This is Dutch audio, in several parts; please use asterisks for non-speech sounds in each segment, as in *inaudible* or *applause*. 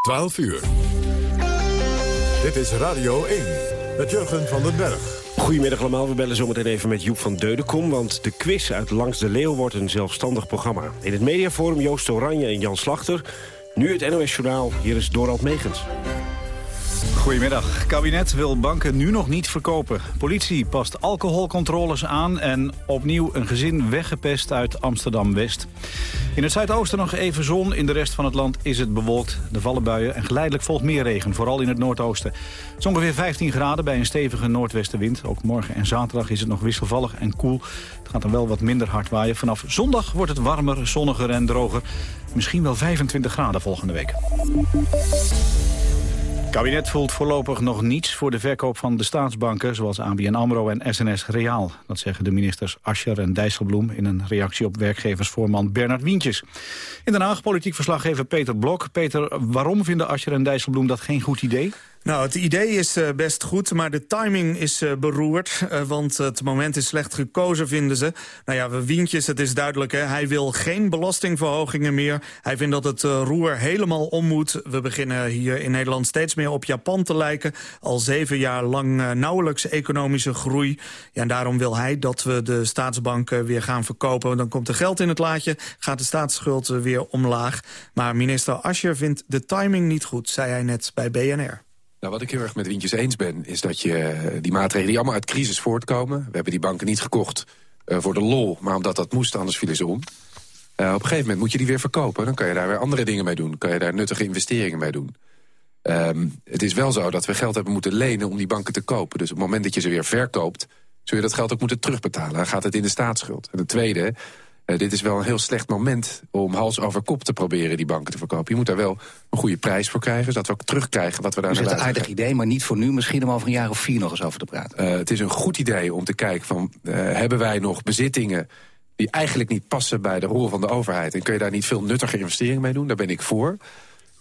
12 uur. Dit is Radio 1 met Jurgen van den Berg. Goedemiddag allemaal, we bellen zometeen even met Joep van Deudekom... want de quiz uit Langs de Leeuw wordt een zelfstandig programma. In het mediaforum Joost Oranje en Jan Slachter. Nu het NOS Journaal, hier is Dorald Megens. Goedemiddag. Kabinet wil banken nu nog niet verkopen. Politie past alcoholcontroles aan en opnieuw een gezin weggepest uit Amsterdam-West. In het zuidoosten nog even zon, in de rest van het land is het bewolkt. Er vallen buien en geleidelijk volgt meer regen, vooral in het noordoosten. Het is ongeveer 15 graden bij een stevige noordwestenwind. Ook morgen en zaterdag is het nog wisselvallig en koel. Het gaat dan wel wat minder hard waaien. Vanaf zondag wordt het warmer, zonniger en droger. Misschien wel 25 graden volgende week. Kabinet voelt voorlopig nog niets voor de verkoop van de staatsbanken... zoals ABN AMRO en SNS Reaal. Dat zeggen de ministers Ascher en Dijsselbloem... in een reactie op werkgeversvoorman Bernard Wientjes. In Den Haag politiek verslaggever Peter Blok. Peter, waarom vinden Ascher en Dijsselbloem dat geen goed idee? Nou, het idee is uh, best goed, maar de timing is uh, beroerd. Uh, want het moment is slecht gekozen, vinden ze. Nou ja, Wientjes, het is duidelijk, hè, hij wil geen belastingverhogingen meer. Hij vindt dat het roer helemaal om moet. We beginnen hier in Nederland steeds meer op Japan te lijken. Al zeven jaar lang nauwelijks economische groei. Ja, en daarom wil hij dat we de staatsbanken weer gaan verkopen. Dan komt er geld in het laadje, gaat de staatsschuld weer omlaag. Maar minister Ascher vindt de timing niet goed, zei hij net bij BNR. Nou, wat ik heel erg met Wintjes eens ben, is dat je eh, die maatregelen die allemaal uit crisis voortkomen. We hebben die banken niet gekocht uh, voor de lol, maar omdat dat moest, anders vielen ze om. Uh, op een gegeven moment moet je die weer verkopen. Dan kan je daar weer andere dingen mee doen. kan je daar nuttige investeringen mee doen. Um, het is wel zo dat we geld hebben moeten lenen om die banken te kopen. Dus op het moment dat je ze weer verkoopt, zul je dat geld ook moeten terugbetalen. Dan gaat het in de staatsschuld. En het tweede, uh, dit is wel een heel slecht moment om hals over kop te proberen die banken te verkopen. Je moet daar wel een goede prijs voor krijgen, zodat we ook terugkrijgen wat we daar dus het is een aardig idee, maar niet voor nu. Misschien om over een jaar of vier nog eens over te praten. Uh, het is een goed idee om te kijken van, uh, hebben wij nog bezittingen die eigenlijk niet passen bij de rol van de overheid. En kun je daar niet veel nuttige investeringen mee doen? Daar ben ik voor.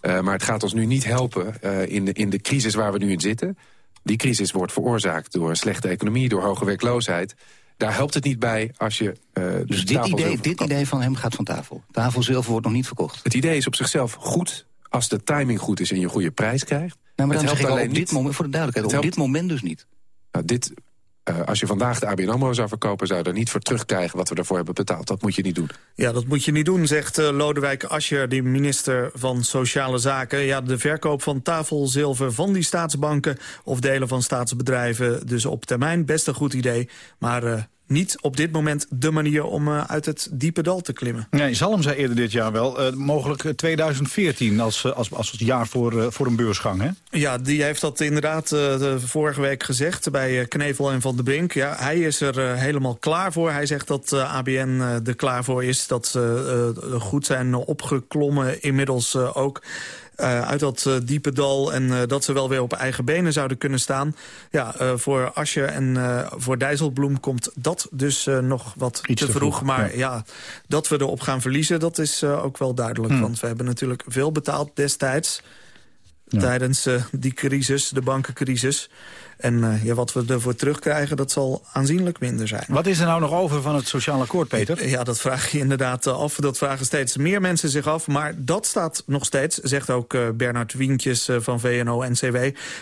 Maar het gaat ons nu niet helpen in, de, in de crisis waar we nu in zitten. Die crisis wordt veroorzaakt door een slechte economie, door hoge werkloosheid. Daar helpt het niet bij als je... Uh, dus dit idee, dit idee van hem gaat van tafel? Tafelzilver wordt nog niet verkocht? Het idee is op zichzelf goed als de timing goed is en je een goede prijs krijgt. Nou, maar dan het helpt alleen op dit moment, voor de duidelijkheid, op dit moment dus niet. Nou, dit, uh, als je vandaag de ABN AMRO zou verkopen... zou je er niet voor terugkrijgen wat we daarvoor hebben betaald. Dat moet je niet doen. Ja, dat moet je niet doen, zegt uh, Lodewijk Asscher, die minister van Sociale Zaken. Ja, de verkoop van tafelzilver van die staatsbanken... of delen van staatsbedrijven, dus op termijn best een goed idee. Maar uh, niet op dit moment de manier om uh, uit het diepe dal te klimmen. Nee, Zalm zei eerder dit jaar wel, uh, mogelijk 2014 als, als, als jaar voor, voor een beursgang, hè? Ja, die heeft dat inderdaad vorige week gezegd bij Knevel en Van de Brink. Ja, hij is er helemaal klaar voor. Hij zegt dat ABN er klaar voor is, dat ze goed zijn opgeklommen inmiddels ook. Uh, uit dat uh, diepe dal en uh, dat ze wel weer op eigen benen zouden kunnen staan. Ja, voor Asje en voor Dijsselbloem komt dat dus nog wat Iets te, vroeg. Maar ja. ja. dat we erop gaan verliezen, dat is ook wel duidelijk. Hmm. Want we hebben natuurlijk veel betaald destijds... Ja. tijdens die crisis, de bankencrisis. En uh, ja, wat we ervoor terugkrijgen, dat zal aanzienlijk minder zijn. Wat is er nou nog over van het sociaal akkoord, Peter? Ja, dat vraag je inderdaad af. Dat vragen steeds meer mensen zich af. Maar dat staat nog steeds, zegt ook uh, Bernard Wientjes van VNO-NCW.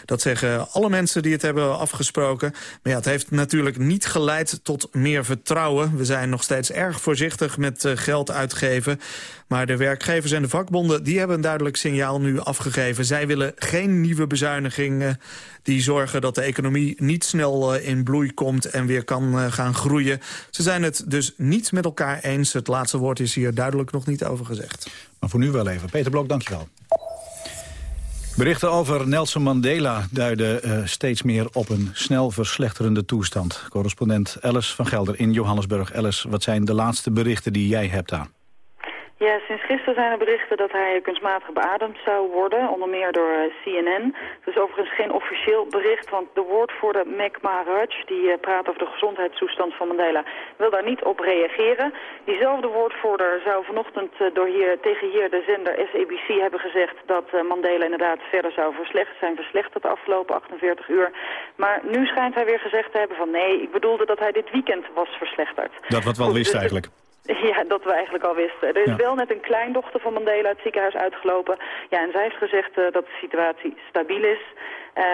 Dat zeggen alle mensen die het hebben afgesproken. Maar ja, het heeft natuurlijk niet geleid tot meer vertrouwen. We zijn nog steeds erg voorzichtig met geld uitgeven. Maar de werkgevers en de vakbonden die hebben een duidelijk signaal nu afgegeven. Zij willen geen nieuwe bezuinigingen die zorgen dat de economie niet snel uh, in bloei komt en weer kan uh, gaan groeien. Ze zijn het dus niet met elkaar eens. Het laatste woord is hier duidelijk nog niet over gezegd. Maar voor nu wel even. Peter Blok, dankjewel. Berichten over Nelson Mandela duiden uh, steeds meer op een snel verslechterende toestand. Correspondent Alice van Gelder in Johannesburg. Alice, wat zijn de laatste berichten die jij hebt aan? Ja, sinds gisteren zijn er berichten dat hij kunstmatig beademd zou worden, onder meer door uh, CNN. Dat is overigens geen officieel bericht, want de woordvoerder Mac Maharaj, die uh, praat over de gezondheidstoestand van Mandela, wil daar niet op reageren. Diezelfde woordvoerder zou vanochtend uh, door hier, tegen hier de zender SABC hebben gezegd dat Mandela inderdaad verder zou verslecht, zijn verslechterd de afgelopen 48 uur. Maar nu schijnt hij weer gezegd te hebben van nee, ik bedoelde dat hij dit weekend was verslechterd. Dat wat wel wist dus eigenlijk. *laughs* Ja, dat we eigenlijk al wisten. Er is wel net een kleindochter van Mandela het ziekenhuis uitgelopen. Ja, en zij heeft gezegd uh, dat de situatie stabiel is.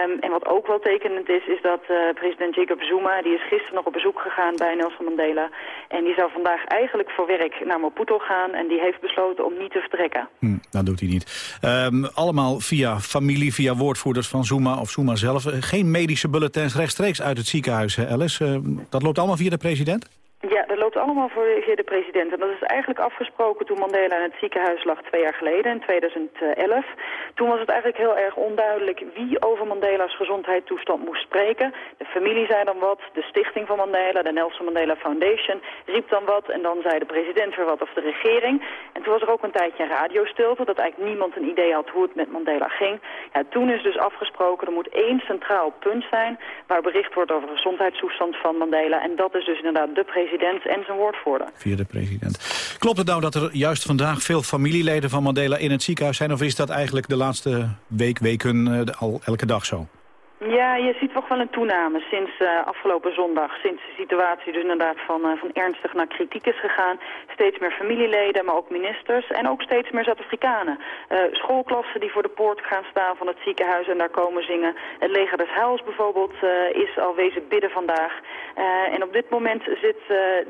Um, en wat ook wel tekenend is, is dat uh, president Jacob Zuma... die is gisteren nog op bezoek gegaan bij Nelson Mandela... en die zou vandaag eigenlijk voor werk naar Maputo gaan... en die heeft besloten om niet te vertrekken. Hm, dat doet hij niet. Um, allemaal via familie, via woordvoerders van Zuma of Zuma zelf. Geen medische bulletins rechtstreeks uit het ziekenhuis, hè, Alice? Uh, dat loopt allemaal via de president? Ja, dat loopt allemaal voor de president. En dat is eigenlijk afgesproken toen Mandela in het ziekenhuis lag twee jaar geleden, in 2011. Toen was het eigenlijk heel erg onduidelijk wie over Mandela's gezondheidstoestand moest spreken. De familie zei dan wat, de stichting van Mandela, de Nelson Mandela Foundation, riep dan wat. En dan zei de president weer wat of de regering. En toen was er ook een tijdje een radiostilte, dat eigenlijk niemand een idee had hoe het met Mandela ging. Ja, toen is dus afgesproken, er moet één centraal punt zijn waar bericht wordt over de gezondheidstoestand van Mandela. En dat is dus inderdaad de president en zijn woordvoerder. Via de president. Klopt het nou dat er juist vandaag veel familieleden van Mandela in het ziekenhuis zijn... of is dat eigenlijk de laatste week, weken uh, al elke dag zo? Ja, je ziet toch wel een toename sinds uh, afgelopen zondag. Sinds de situatie dus inderdaad van, uh, van ernstig naar kritiek is gegaan. Steeds meer familieleden, maar ook ministers en ook steeds meer Zuid-Afrikanen. Uh, schoolklassen die voor de poort gaan staan van het ziekenhuis en daar komen zingen. Het leger des Heils bijvoorbeeld is al wezen bidden vandaag. en op dit moment zit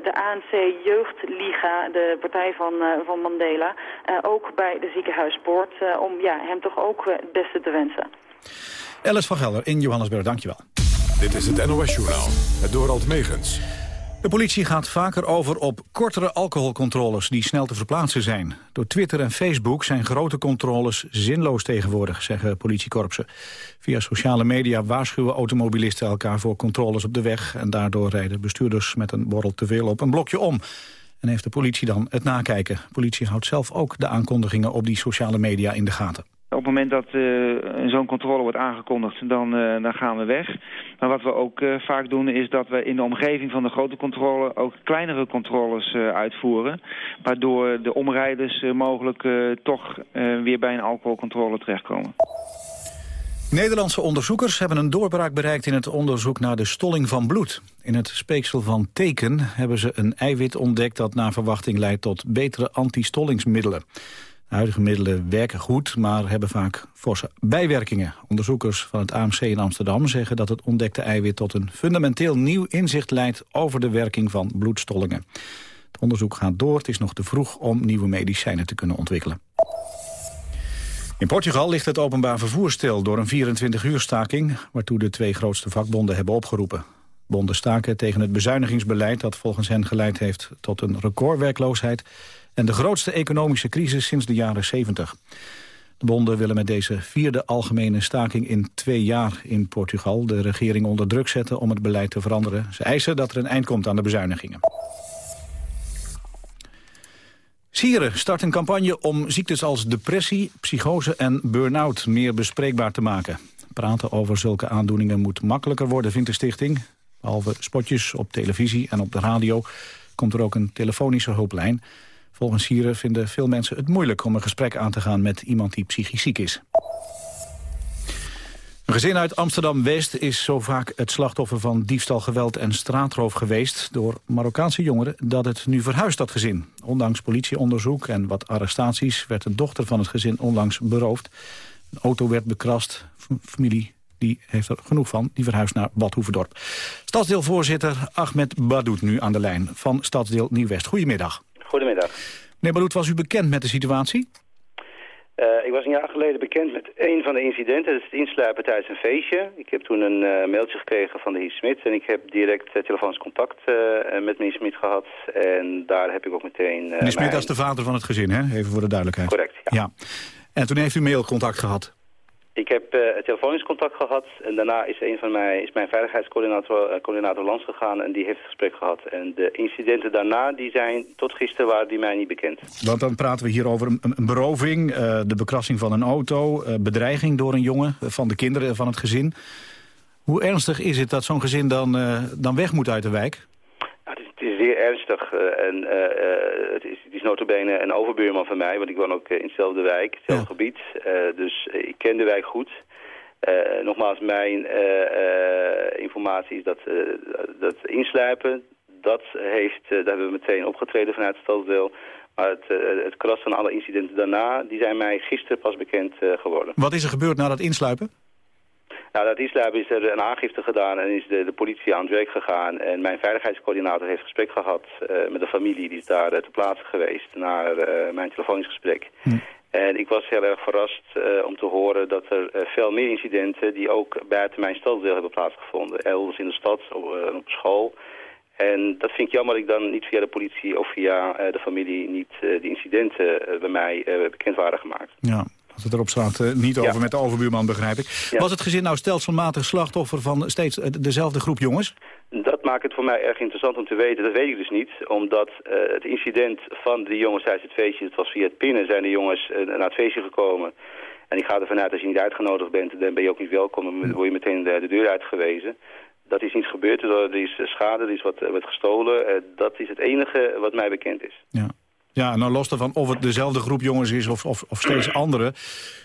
de ANC Jeugdliga, de partij van, van Mandela, ook bij de ziekenhuispoort om ja, hem toch ook het beste te wensen. Alice van Gelder in Johannesburg, dankjewel. Dit is het NOS-journaal, het Dorald Megens. De politie gaat vaker over op kortere alcoholcontroles die snel te verplaatsen zijn. Door Twitter en Facebook zijn grote controles zinloos tegenwoordig, zeggen politiekorpsen. Via sociale media waarschuwen automobilisten elkaar voor controles op de weg... en daardoor rijden bestuurders met een borrel te veel op een blokje om. En heeft de politie dan het nakijken. De politie houdt zelf ook de aankondigingen op die sociale media in de gaten. Op het moment dat uh, zo'n controle wordt aangekondigd, dan, uh, dan gaan we weg. Maar wat we ook uh, vaak doen is dat we in de omgeving van de grote controle ook kleinere controles uitvoeren. Waardoor de omrijders mogelijk toch weer bij een alcoholcontrole terechtkomen. Nederlandse onderzoekers hebben een doorbraak bereikt in het onderzoek naar de stolling van bloed. In het speeksel van teken hebben ze een eiwit ontdekt dat naar verwachting leidt tot betere antistollingsmiddelen. Huidige middelen werken goed, maar hebben vaak forse bijwerkingen. Onderzoekers van het AMC in Amsterdam zeggen dat het ontdekte eiwit... tot een fundamenteel nieuw inzicht leidt over de werking van bloedstollingen. Het onderzoek gaat door. Het is nog te vroeg om nieuwe medicijnen te kunnen ontwikkelen. In Portugal ligt het openbaar vervoer stil door een 24-uur staking... waartoe de twee grootste vakbonden hebben opgeroepen. Bonden staken tegen het bezuinigingsbeleid dat volgens hen geleid heeft tot een recordwerkloosheid en de grootste economische crisis sinds de jaren 70. De bonden willen met deze vierde algemene staking in twee jaar in Portugal... de regering onder druk zetten om het beleid te veranderen. Ze eisen dat er een eind komt aan de bezuinigingen. Sieren start een campagne om ziektes als depressie, psychose en burn-out meer bespreekbaar te maken. Praten over zulke aandoeningen moet makkelijker worden, vindt de stichting. Behalve spotjes op televisie en op de radio komt er ook een telefonische hulplijn. Volgens Sieren vinden veel mensen het moeilijk om een gesprek aan te gaan met iemand die psychisch ziek is. Een gezin uit Amsterdam-West is zo vaak het slachtoffer van diefstal, geweld en straatroof geweest door Marokkaanse jongeren dat het nu verhuist dat gezin. Ondanks politieonderzoek en wat arrestaties werd de dochter van het gezin onlangs beroofd. Een auto werd bekrast, familie die heeft er genoeg van, die verhuist naar Badhoevedorp. Stadsdeelvoorzitter Ahmed Badoet nu aan de lijn van Stadsdeel Nieuw-West. Goedemiddag. Goedemiddag. Meneer Badoet, was u bekend met de situatie? Uh, ik was een jaar geleden bekend met een van de incidenten. Dat is het insluipen tijdens een feestje. Ik heb toen een uh, mailtje gekregen van de heer Smit. En ik heb direct uh, telefonisch contact met meneer Smit gehad. En daar heb ik ook meteen... meneer Smit, dat is de vader van het gezin, hè? Even voor de duidelijkheid. Correct, ja. ja. En toen heeft u mailcontact gehad? Ik heb uh, telefonisch contact gehad en daarna is, een van mij, is mijn veiligheidscoördinator uh, coördinator langs gegaan en die heeft het gesprek gehad. En de incidenten daarna die zijn tot gisteren waren die mij niet bekend. Want dan praten we hier over een, een beroving, uh, de bekrassing van een auto, bedreiging door een jongen van de kinderen van het gezin. Hoe ernstig is het dat zo'n gezin dan, dan weg moet uit de wijk? Het is zeer ernstig en het, is, het is notabene een overbuurman van mij, want ik woon ook in hetzelfde wijk, hetzelfde ja. gebied. dus ik ken de wijk goed. nogmaals, mijn informatie is dat, dat inslijpen, dat heeft, daar hebben we meteen opgetreden vanuit het stadsdeel. Maar het, het kras van alle incidenten daarna, die zijn mij gisteren pas bekend geworden. Wat is er gebeurd na dat insluipen? Nou, dat Islab is er een aangifte gedaan en is de, de politie aan het werk gegaan. En mijn veiligheidscoördinator heeft gesprek gehad met de familie. Die is daar ter plaatse geweest naar mijn telefonisch gesprek. Hm. En ik was heel erg verrast uh, om te horen dat er uh, veel meer incidenten... die ook buiten mijn stadsdeel hebben plaatsgevonden. Elders in de stad, op, uh, op school. En dat vind ik jammer dat ik dan niet via de politie of via de familie... niet de incidenten bij mij bekend waren gemaakt. Ja, als het erop staat, niet over met de overbuurman, begrijp ik. Was het gezin nou stelselmatig slachtoffer van steeds dezelfde groep jongens? Dat maakt het voor mij erg interessant om te weten. Dat weet ik dus niet. Omdat uh, het incident van de jongens tijdens het feestje... het was via het pinnen zijn de jongens uh, naar het feestje gekomen. En ik ga ervan uit, als je niet uitgenodigd bent... dan ben je ook niet welkom. Dan word je meteen de, de deur uitgewezen. Dat is niet gebeurd. Er is schade, er is wat, wat gestolen. Dat is het enige wat mij bekend is. Ja. Ja, nou los ervan of het dezelfde groep jongens is of, of, of steeds andere.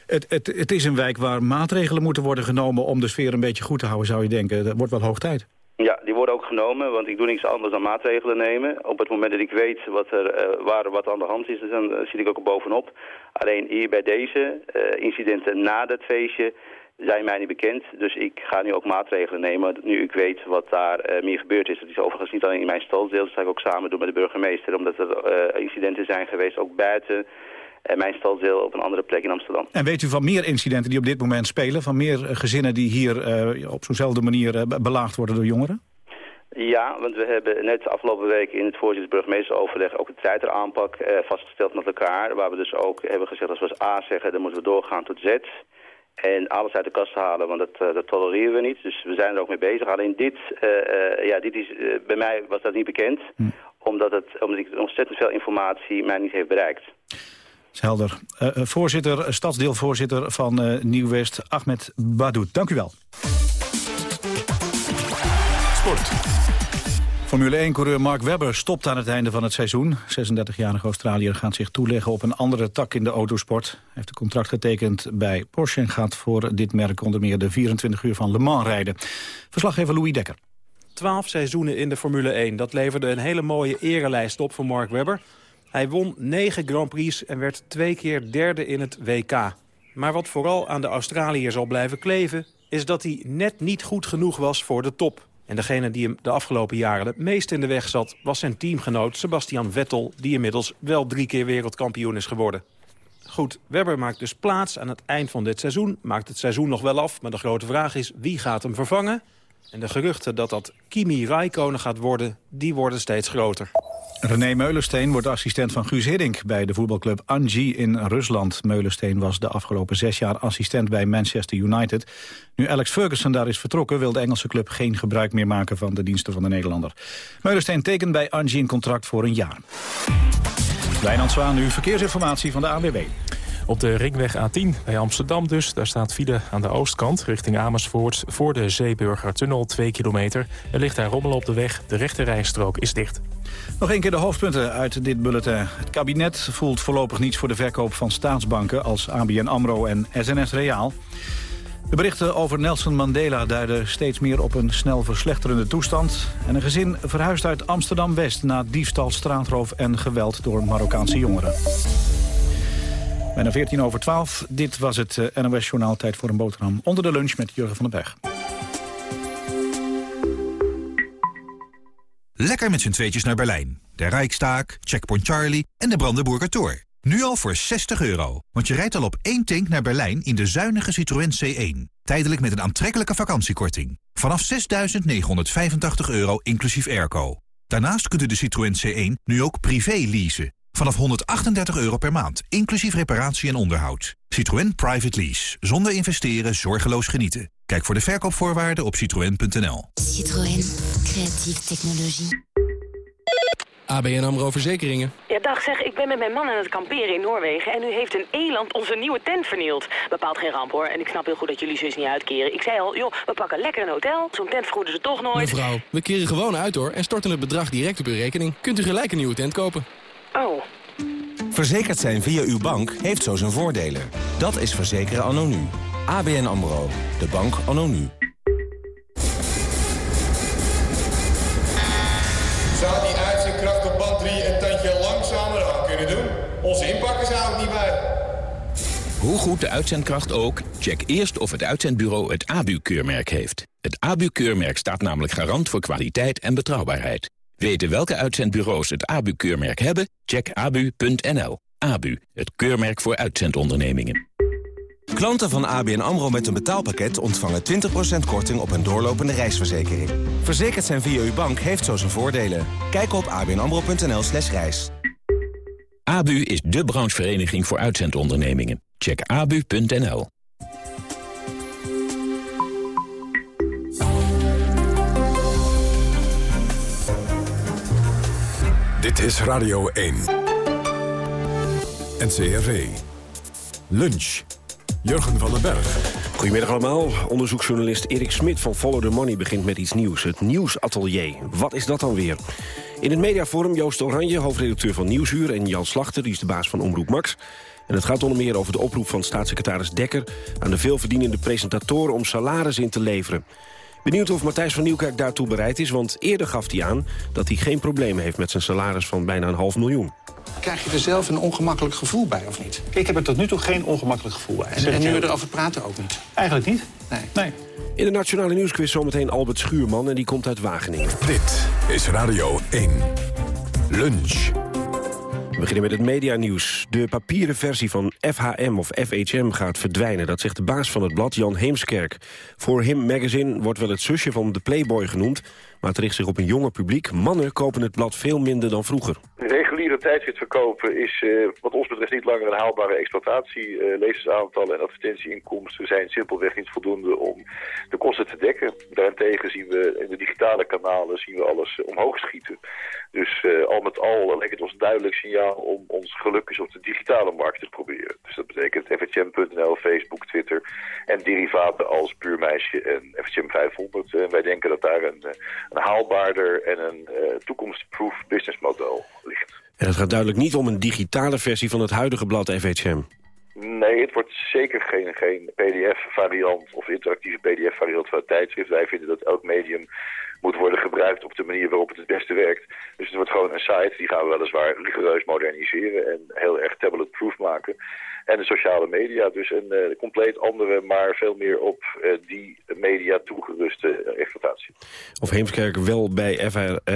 Het, het, het is een wijk waar maatregelen moeten worden genomen... om de sfeer een beetje goed te houden, zou je denken. Dat wordt wel hoog tijd. Ja, die worden ook genomen, want ik doe niks anders dan maatregelen nemen. Op het moment dat ik weet wat er, uh, waar wat aan de hand is, dan uh, zit ik ook bovenop. Alleen hier bij deze uh, incidenten na dat feestje zijn mij niet bekend. Dus ik ga nu ook maatregelen nemen, nu ik weet wat daar meer gebeurd is. Dat is overigens niet alleen in mijn stadsdeel, dat ga ik ook samen doen met de burgemeester. Omdat er incidenten zijn geweest, ook buiten en mijn stadsdeel op een andere plek in Amsterdam. En weet u van meer incidenten die op dit moment spelen? Van meer eh, gezinnen die hier uh, op zo'nzelfde manier uh, belaagd worden door jongeren? Ja, want we hebben net afgelopen week in het voorzitter-burgemeesteroverleg ook de treiteraanpak vastgesteld met elkaar. Waar we dus ook hebben gezegd, als we als A zeggen, dan moeten we doorgaan tot Z. En alles uit de kast halen, want dat, dat tolereren we niet. Dus we zijn er ook mee bezig. Alleen dit, ja, dit is, bij mij was dat niet bekend. Hm. Omdat, het, omdat ik ontzettend veel informatie mij niet heeft bereikt is helder. Uh, voorzitter, stadsdeelvoorzitter van uh, Nieuw-West, Ahmed Badoet. Dank u wel. Sport. Formule 1-coureur Mark Webber stopt aan het einde van het seizoen. 36-jarige Australiër gaat zich toeleggen op een andere tak in de autosport. Hij heeft een contract getekend bij Porsche en gaat voor dit merk onder meer de 24 uur van Le Mans rijden. Verslaggever Louis Dekker. 12 seizoenen in de Formule 1. Dat leverde een hele mooie erelijst op voor Mark Webber. Hij won negen Grand Prix en werd twee keer derde in het WK. Maar wat vooral aan de Australiër zal blijven kleven... is dat hij net niet goed genoeg was voor de top. En degene die hem de afgelopen jaren het meest in de weg zat... was zijn teamgenoot Sebastian Vettel... die inmiddels wel drie keer wereldkampioen is geworden. Goed, Webber maakt dus plaats aan het eind van dit seizoen. Maakt het seizoen nog wel af, maar de grote vraag is... wie gaat hem vervangen? En de geruchten dat dat Kimi Raikkonen gaat worden... die worden steeds groter. René Meulensteen wordt assistent van Guus Hiddink bij de voetbalclub Anji in Rusland. Meulensteen was de afgelopen zes jaar assistent bij Manchester United. Nu Alex Ferguson daar is vertrokken wil de Engelse club geen gebruik meer maken van de diensten van de Nederlander. Meulensteen tekent bij Anji een contract voor een jaar. Wijnand Zwaan, nu verkeersinformatie van de ANWB. Op de ringweg A10 bij Amsterdam dus. Daar staat file aan de oostkant richting Amersfoort... voor de Zeeburgertunnel 2 kilometer. Er ligt daar rommel op de weg. De rechte rijstrook is dicht. Nog een keer de hoofdpunten uit dit bulletin. Het kabinet voelt voorlopig niets voor de verkoop van staatsbanken... als ABN AMRO en SNS Reaal. De berichten over Nelson Mandela duiden steeds meer op een snel verslechterende toestand. En een gezin verhuist uit Amsterdam-West na diefstal, straatroof en geweld door Marokkaanse jongeren. Bijna 14 over 12. Dit was het eh, NOS-journaal Tijd voor een boterham. Onder de lunch met Jurgen van den Berg. Lekker met z'n tweetjes naar Berlijn. De Rijkstaak, Checkpoint Charlie en de Brandenburger Tor. Nu al voor 60 euro. Want je rijdt al op één tank naar Berlijn in de zuinige Citroën C1. Tijdelijk met een aantrekkelijke vakantiekorting. Vanaf 6.985 euro inclusief airco. Daarnaast kunt u de Citroën C1 nu ook privé leasen. Vanaf 138 euro per maand, inclusief reparatie en onderhoud. Citroën Private Lease. Zonder investeren, zorgeloos genieten. Kijk voor de verkoopvoorwaarden op citroën.nl. Citroën. Creatieve technologie. ABN AMRO Verzekeringen. Ja, dag zeg, ik ben met mijn man aan het kamperen in Noorwegen... en nu heeft een eland onze nieuwe tent vernield. Bepaalt geen ramp, hoor. En ik snap heel goed dat jullie zus niet uitkeren. Ik zei al, joh, we pakken lekker een hotel. Zo'n tent vergoeden ze toch nooit. Mevrouw, we keren gewoon uit, hoor. En storten het bedrag direct op uw rekening. Kunt u gelijk een nieuwe tent kopen. Oh. Verzekerd zijn via uw bank heeft zo zijn voordelen. Dat is verzekeren anonu. ABN AMRO. De bank anonu. Zou die uit op band 3 een tandje langzamer aan kunnen doen? Onze inpakkers ook niet bij. Hoe goed de uitzendkracht ook, check eerst of het uitzendbureau het ABU-keurmerk heeft. Het ABU-keurmerk staat namelijk garant voor kwaliteit en betrouwbaarheid. Weten welke uitzendbureaus het ABU-keurmerk hebben? Check abu.nl. ABU, het keurmerk voor uitzendondernemingen. Klanten van ABN AMRO met een betaalpakket ontvangen 20% korting op een doorlopende reisverzekering. Verzekerd zijn via uw bank heeft zo zijn voordelen. Kijk op abnamro.nl slash reis. ABU is de branchevereniging voor uitzendondernemingen. Check abu.nl. Dit is Radio 1. NCRV. Lunch. Jurgen van den Berg. Goedemiddag allemaal. Onderzoeksjournalist Erik Smit van Follow the Money begint met iets nieuws. Het Nieuwsatelier. Wat is dat dan weer? In het mediaforum Joost Oranje, hoofdredacteur van Nieuwsuur... en Jan Slachter, die is de baas van Omroep Max. En het gaat onder meer over de oproep van staatssecretaris Dekker... aan de veelverdienende presentatoren om salaris in te leveren. Benieuwd of Matthijs van Nieuwkerk daartoe bereid is... want eerder gaf hij aan dat hij geen problemen heeft met zijn salaris van bijna een half miljoen. Krijg je er zelf een ongemakkelijk gevoel bij, of niet? Ik heb er tot nu toe geen ongemakkelijk gevoel bij. En, en nu we erover praten ook niet? Eigenlijk niet. Nee. nee. In de Nationale Nieuwsquiz zometeen Albert Schuurman en die komt uit Wageningen. Dit is Radio 1. Lunch. We beginnen met het medianieuws. De papieren versie van FHM of FHM gaat verdwijnen. Dat zegt de baas van het blad, Jan Heemskerk. Voor Him Magazine wordt wel het zusje van de Playboy genoemd... maar het richt zich op een jonger publiek. Mannen kopen het blad veel minder dan vroeger. Reguliere tijdschrift verkopen is uh, wat ons betreft niet langer een haalbare exploitatie. Uh, lezersaantallen en advertentieinkomsten zijn simpelweg niet voldoende om de kosten te dekken. Daarentegen zien we in de digitale kanalen zien we alles omhoog schieten. Dus uh, al met al lijkt het ons een duidelijk signaal om ons geluk eens op de digitale markt te proberen. Dus dat betekent FHM.nl, Facebook, Twitter en derivaten als Puurmeisje en FHM 500. En wij denken dat daar een, een haalbaarder en een toekomstproof businessmodel ligt. En het gaat duidelijk niet om een digitale versie van het huidige blad FHM. Nee, het wordt zeker geen, geen pdf-variant of interactieve pdf-variant van het tijdschrift. Wij vinden dat elk medium moet worden gebruikt op de manier waarop het het beste werkt. Dus het wordt gewoon een site, die gaan we weliswaar rigoureus moderniseren en heel erg tablet-proof maken. En de sociale media, dus een uh, compleet andere, maar veel meer op uh, die media toegeruste uh, exploitatie. Of Heemskerk wel bij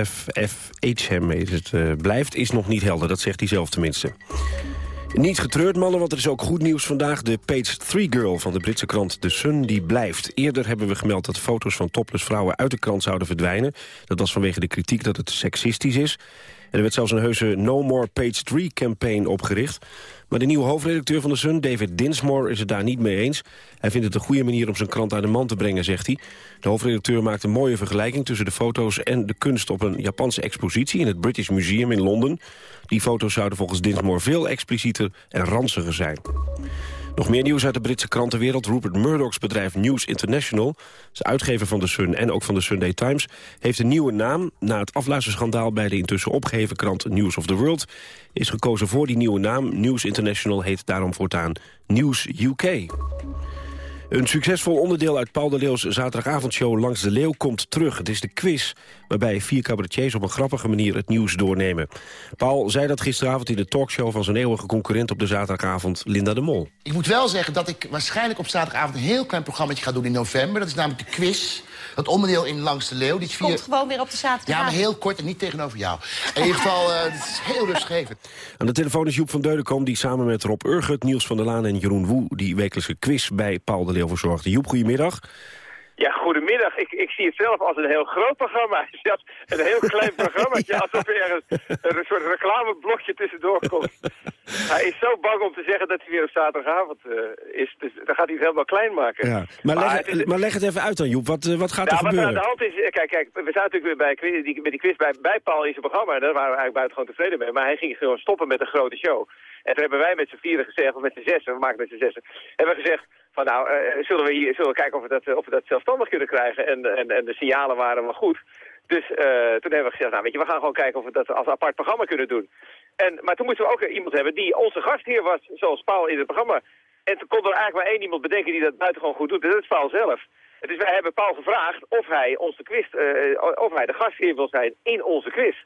FFHM is het, blijft, is nog niet helder. Dat zegt hij zelf tenminste. Niet getreurd, mannen, want er is ook goed nieuws vandaag. De Page 3 Girl van de Britse krant The Sun, die blijft. Eerder hebben we gemeld dat foto's van topless vrouwen uit de krant zouden verdwijnen. Dat was vanwege de kritiek dat het seksistisch is. Er werd zelfs een heuse No More Page 3 campaign opgericht. Maar de nieuwe hoofdredacteur van de Sun, David Dinsmore, is het daar niet mee eens. Hij vindt het een goede manier om zijn krant aan de man te brengen, zegt hij. De hoofdredacteur maakt een mooie vergelijking tussen de foto's en de kunst op een Japanse expositie in het British Museum in Londen. Die foto's zouden volgens Dinsmore veel explicieter en ranziger zijn. Nog meer nieuws uit de Britse krantenwereld. Rupert Murdoch's bedrijf News International, is uitgever van The Sun en ook van de Sunday Times, heeft een nieuwe naam. Na het afluisterschandaal bij de intussen opgeheven krant News of the World is gekozen voor die nieuwe naam. News International heet daarom voortaan News UK. Een succesvol onderdeel uit Paul de Leeuws zaterdagavondshow Langs de Leeuw komt terug. Het is de quiz, waarbij vier cabaretiers op een grappige manier het nieuws doornemen. Paul zei dat gisteravond in de talkshow van zijn eeuwige concurrent op de zaterdagavond, Linda de Mol. Ik moet wel zeggen dat ik waarschijnlijk op zaterdagavond een heel klein programma ga doen in november. Dat is namelijk de quiz. Dat onderdeel in Langs de Leeuw. Die vier... Komt gewoon weer op de zaterdag. Ja, maar heel kort en niet tegenover jou. In ieder geval, uh, het is heel rustgevend. *laughs* Aan de telefoon is Joep van Deudekom... die samen met Rob Urgut, Niels van der Laan en Jeroen Woe... die wekelijkse quiz bij Paul de Leeuw verzorgde. Joep, goedemiddag. Ja, goedemiddag. Ik, ik zie het zelf als een heel groot programma. *laughs* Een heel klein programmaatje, *laughs* alsof er een, een soort reclameblokje tussendoor komt. *laughs* Hij is zo bang om te zeggen dat hij weer op zaterdagavond uh, is. Dus dan gaat hij het helemaal klein maken. Ja. Maar, maar, leg, het is... maar leg het even uit dan, Joep. Wat, uh, wat gaat ja, er gebeuren? Wat aan de hand is, kijk, kijk, we zaten natuurlijk weer bij die, met die quiz bij, bij Paul in zijn programma. En daar waren we eigenlijk buitengewoon tevreden mee. Maar hij ging gewoon stoppen met een grote show. En toen hebben wij met z'n vieren gezegd, of met z'n zessen, we maken met z'n zessen, hebben we gezegd van nou, uh, zullen we hier zullen we kijken of we dat, of we dat zelfstandig kunnen krijgen. En, en, en de signalen waren wel goed. Dus uh, toen hebben we gezegd, nou weet je, we gaan gewoon kijken of we dat als apart programma kunnen doen. En, maar toen moesten we ook iemand hebben die onze gastheer was, zoals Paul in het programma. En toen kon er eigenlijk maar één iemand bedenken die dat buitengewoon goed doet. En dat is Paul zelf. Dus wij hebben Paul gevraagd of hij, ons de quiz, uh, of hij de gastheer wil zijn in onze quiz.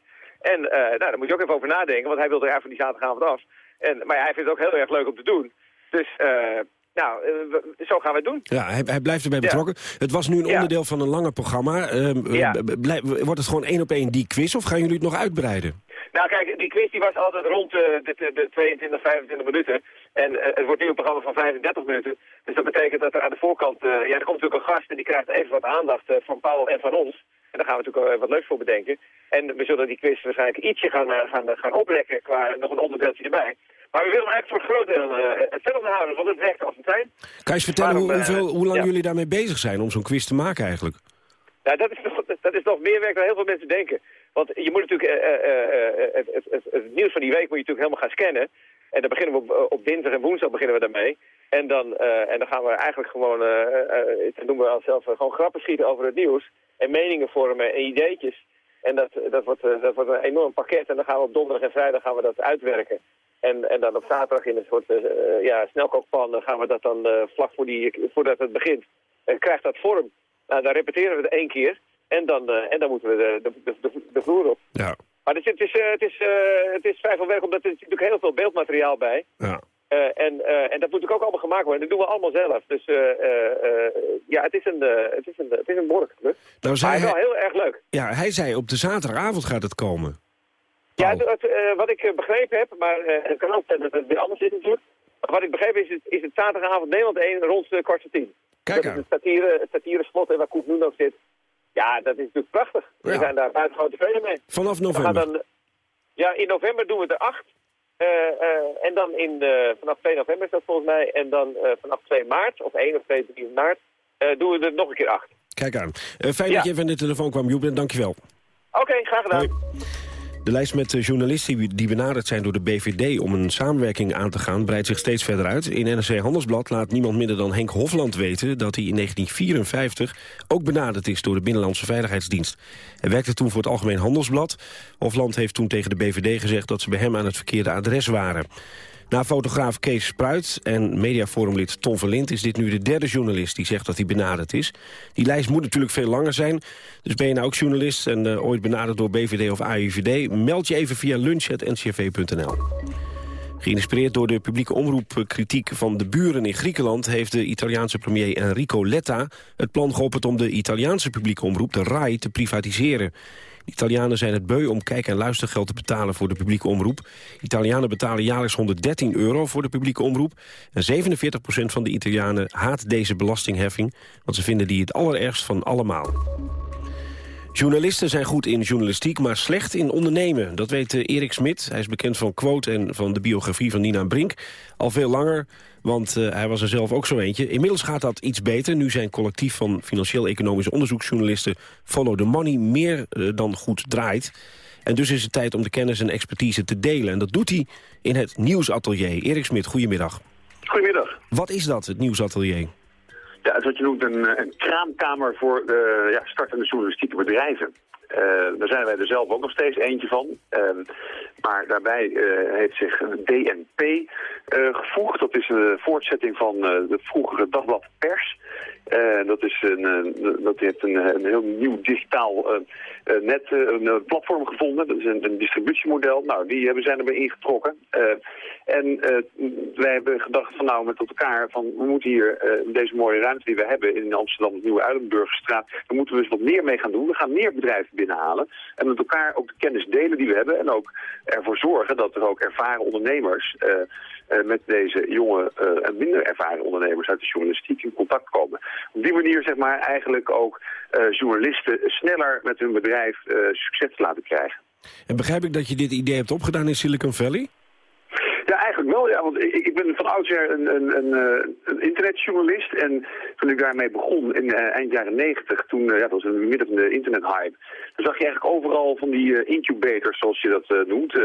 En nou, daar moet je ook even over nadenken, want hij wilde er eigenlijk van die zaterdagavond af. En, maar hij vindt het ook heel erg leuk om te doen. Dus, eh, nou, eh, zo gaan we het doen. Ja, hij, hij blijft erbij Ja. betrokken. Het was nu een onderdeel van een langer programma. Ehm, Ja. eh, wordt het gewoon één op één die quiz of gaan jullie het nog uitbreiden? Nou kijk, die quiz die was altijd rond eh, de, de, de 22, 25 minuten. En het wordt nu een programma van 35 minuten. Dus dat betekent dat er aan de voorkant... ja, er komt natuurlijk een gast en die krijgt even wat aandacht van Paul en van ons. En daar gaan we natuurlijk wat leuks voor bedenken. En we zullen die quiz waarschijnlijk ietsje gaan, gaan, gaan oplekken qua nog een onderdeeltje erbij. Maar we willen hem eigenlijk voor een groot deel eh, hetzelfde houden, want het werkt als een trein. Kan je eens vertellen Waarom, eh, hoeveel, hoe lang ja. jullie daarmee bezig zijn om zo'n quiz te maken eigenlijk? Nou, dat is, nog, dat is nog meer werk dan heel veel mensen denken. Want je moet natuurlijk, eh, het, het, het, het nieuws van die week moet je natuurlijk helemaal gaan scannen. En dan beginnen we op, op dinsdag en woensdag beginnen we daarmee. En dan, en dan gaan we eigenlijk gewoon, dat noemen we onszelf, gewoon grappen schieten over het nieuws. En meningen vormen en ideetjes. En dat, dat, wordt, dat wordt een enorm pakket. En dan gaan we op donderdag en vrijdag gaan we dat uitwerken. En, en dan op zaterdag in een soort eh, eh, ja, snelkookpan gaan we dat dan eh, vlak voor die, voordat het begint, eh, krijgt dat vorm. Nou, dan repeteren we het één keer. En dan, en dan moeten we de, de, de, de, de vloer op. Ja. Maar het is, het, is, het, is, het is vrij veel werk, omdat er natuurlijk heel veel beeldmateriaal bij. Ja. En, en dat moet natuurlijk ook allemaal gemaakt worden. En dat doen we allemaal zelf. Dus ja, het is een, het is een, het is een behoorlijke klus. Nou, maar wel hij, heel erg leuk. ja, hij zei op de zaterdagavond gaat het komen. Ja, het, eh, wat ik eh, begrepen heb, maar eh, het kan ook zijn dat het weer anders is natuurlijk. Wat ik begrepen is, het, is het zaterdagavond Nederland 1 rond uh, kwart voor tien. Kijk dat is het satire, het satire slot en waar nu nog zit. Ja, dat is natuurlijk prachtig. We zijn daar buitengewoon tevreden mee. Vanaf november. dan, ja, in november doen we er acht. En dan in, vanaf 2 november is dat volgens mij. En dan vanaf 2 maart, of 1 of 2, 3 maart, doen we er nog een keer acht. Kijk aan. Fijn Ja. dat je even aan de telefoon kwam, Joep, en dankjewel. Oké, graag gedaan. De lijst met eh, journalisten die- die benaderd zijn door de BVD om een samenwerking aan te gaan breidt zich steeds verder uit. In NRC Handelsblad laat niemand minder dan Henk Hofland weten dat hij in 1954 ook benaderd is door de Binnenlandse Veiligheidsdienst. Hij werkte toen voor het Algemeen Handelsblad. Hofland heeft toen tegen de BVD gezegd dat ze bij hem aan het verkeerde adres waren. Na fotograaf Kees Spruit en mediaforumlid Tom Verlind... is dit nu de derde journalist die zegt dat hij benaderd is. Die lijst moet natuurlijk veel langer zijn. Dus ben je nou ook journalist en eh, ooit benaderd door BVD of AIVD... meld je even via lunch.ncv.nl. Geïnspireerd door de publieke omroepkritiek van de buren in Griekenland... heeft de Italiaanse premier Enrico Letta het plan geopperd om de Italiaanse publieke omroep, de RAI, te privatiseren. Italianen zijn het beu om kijk- en luistergeld te betalen voor de publieke omroep. Italianen betalen jaarlijks 113 euro voor de publieke omroep. En 47% van de Italianen haat deze belastingheffing... want ze vinden die het allerergst van allemaal. Journalisten zijn goed in journalistiek, maar slecht in ondernemen. Dat weet eh, Erik Smit. Hij is bekend van Quote en van de biografie van Nina Brink. Al veel langer, want eh, hij was er zelf ook zo eentje. Inmiddels gaat dat iets beter. Nu zijn collectief van financieel-economische onderzoeksjournalisten... Follow the Money meer eh, dan goed draait. En dus is het tijd om de kennis en expertise te delen. En dat doet hij in het Nieuwsatelier. Erik Smit, goedemiddag. Goedemiddag. Wat is dat, het Nieuwsatelier? Ja, het is wat je noemt een, eh, een kraamkamer voor uh, ja, startende journalistieke bedrijven. Uh, daar zijn wij er zelf ook nog steeds eentje van. Uh, maar daarbij uh, heeft zich DNP gevoegd. Dat is een voortzetting van de vroegere dagblad Pers. dat, is een, dat heeft een, een heel nieuw digitaal net, een platform gevonden. Dat is een, een distributiemodel. Nou, die hebben, zijn erbij ingetrokken. En wij hebben gedacht van nou met elkaar van we moeten hier deze mooie ruimte die we hebben in Amsterdam, Nieuwe Uilenburgerstraat, daar moeten we dus wat meer mee gaan doen. We gaan meer bedrijven binnenhalen en met elkaar ook de kennis delen die we hebben en ook ervoor zorgen dat er ook ervaren ondernemers uh, met deze jonge en minder ervaren ondernemers uit de journalistiek in contact komen. Op die manier zeg maar eigenlijk ook journalisten sneller met hun bedrijf succes te laten krijgen. En begrijp ik dat je dit idee hebt opgedaan in Silicon Valley? Ja, eigenlijk wel. Ja, want ik, ik ben van oudsher een, een, een, een, internetjournalist. En toen ik daarmee begon in uh, eind jaren negentig, toen, uh, ja, dat was in het midden van de internethype. Dan zag je eigenlijk overal van die uh, incubators, zoals je dat noemt,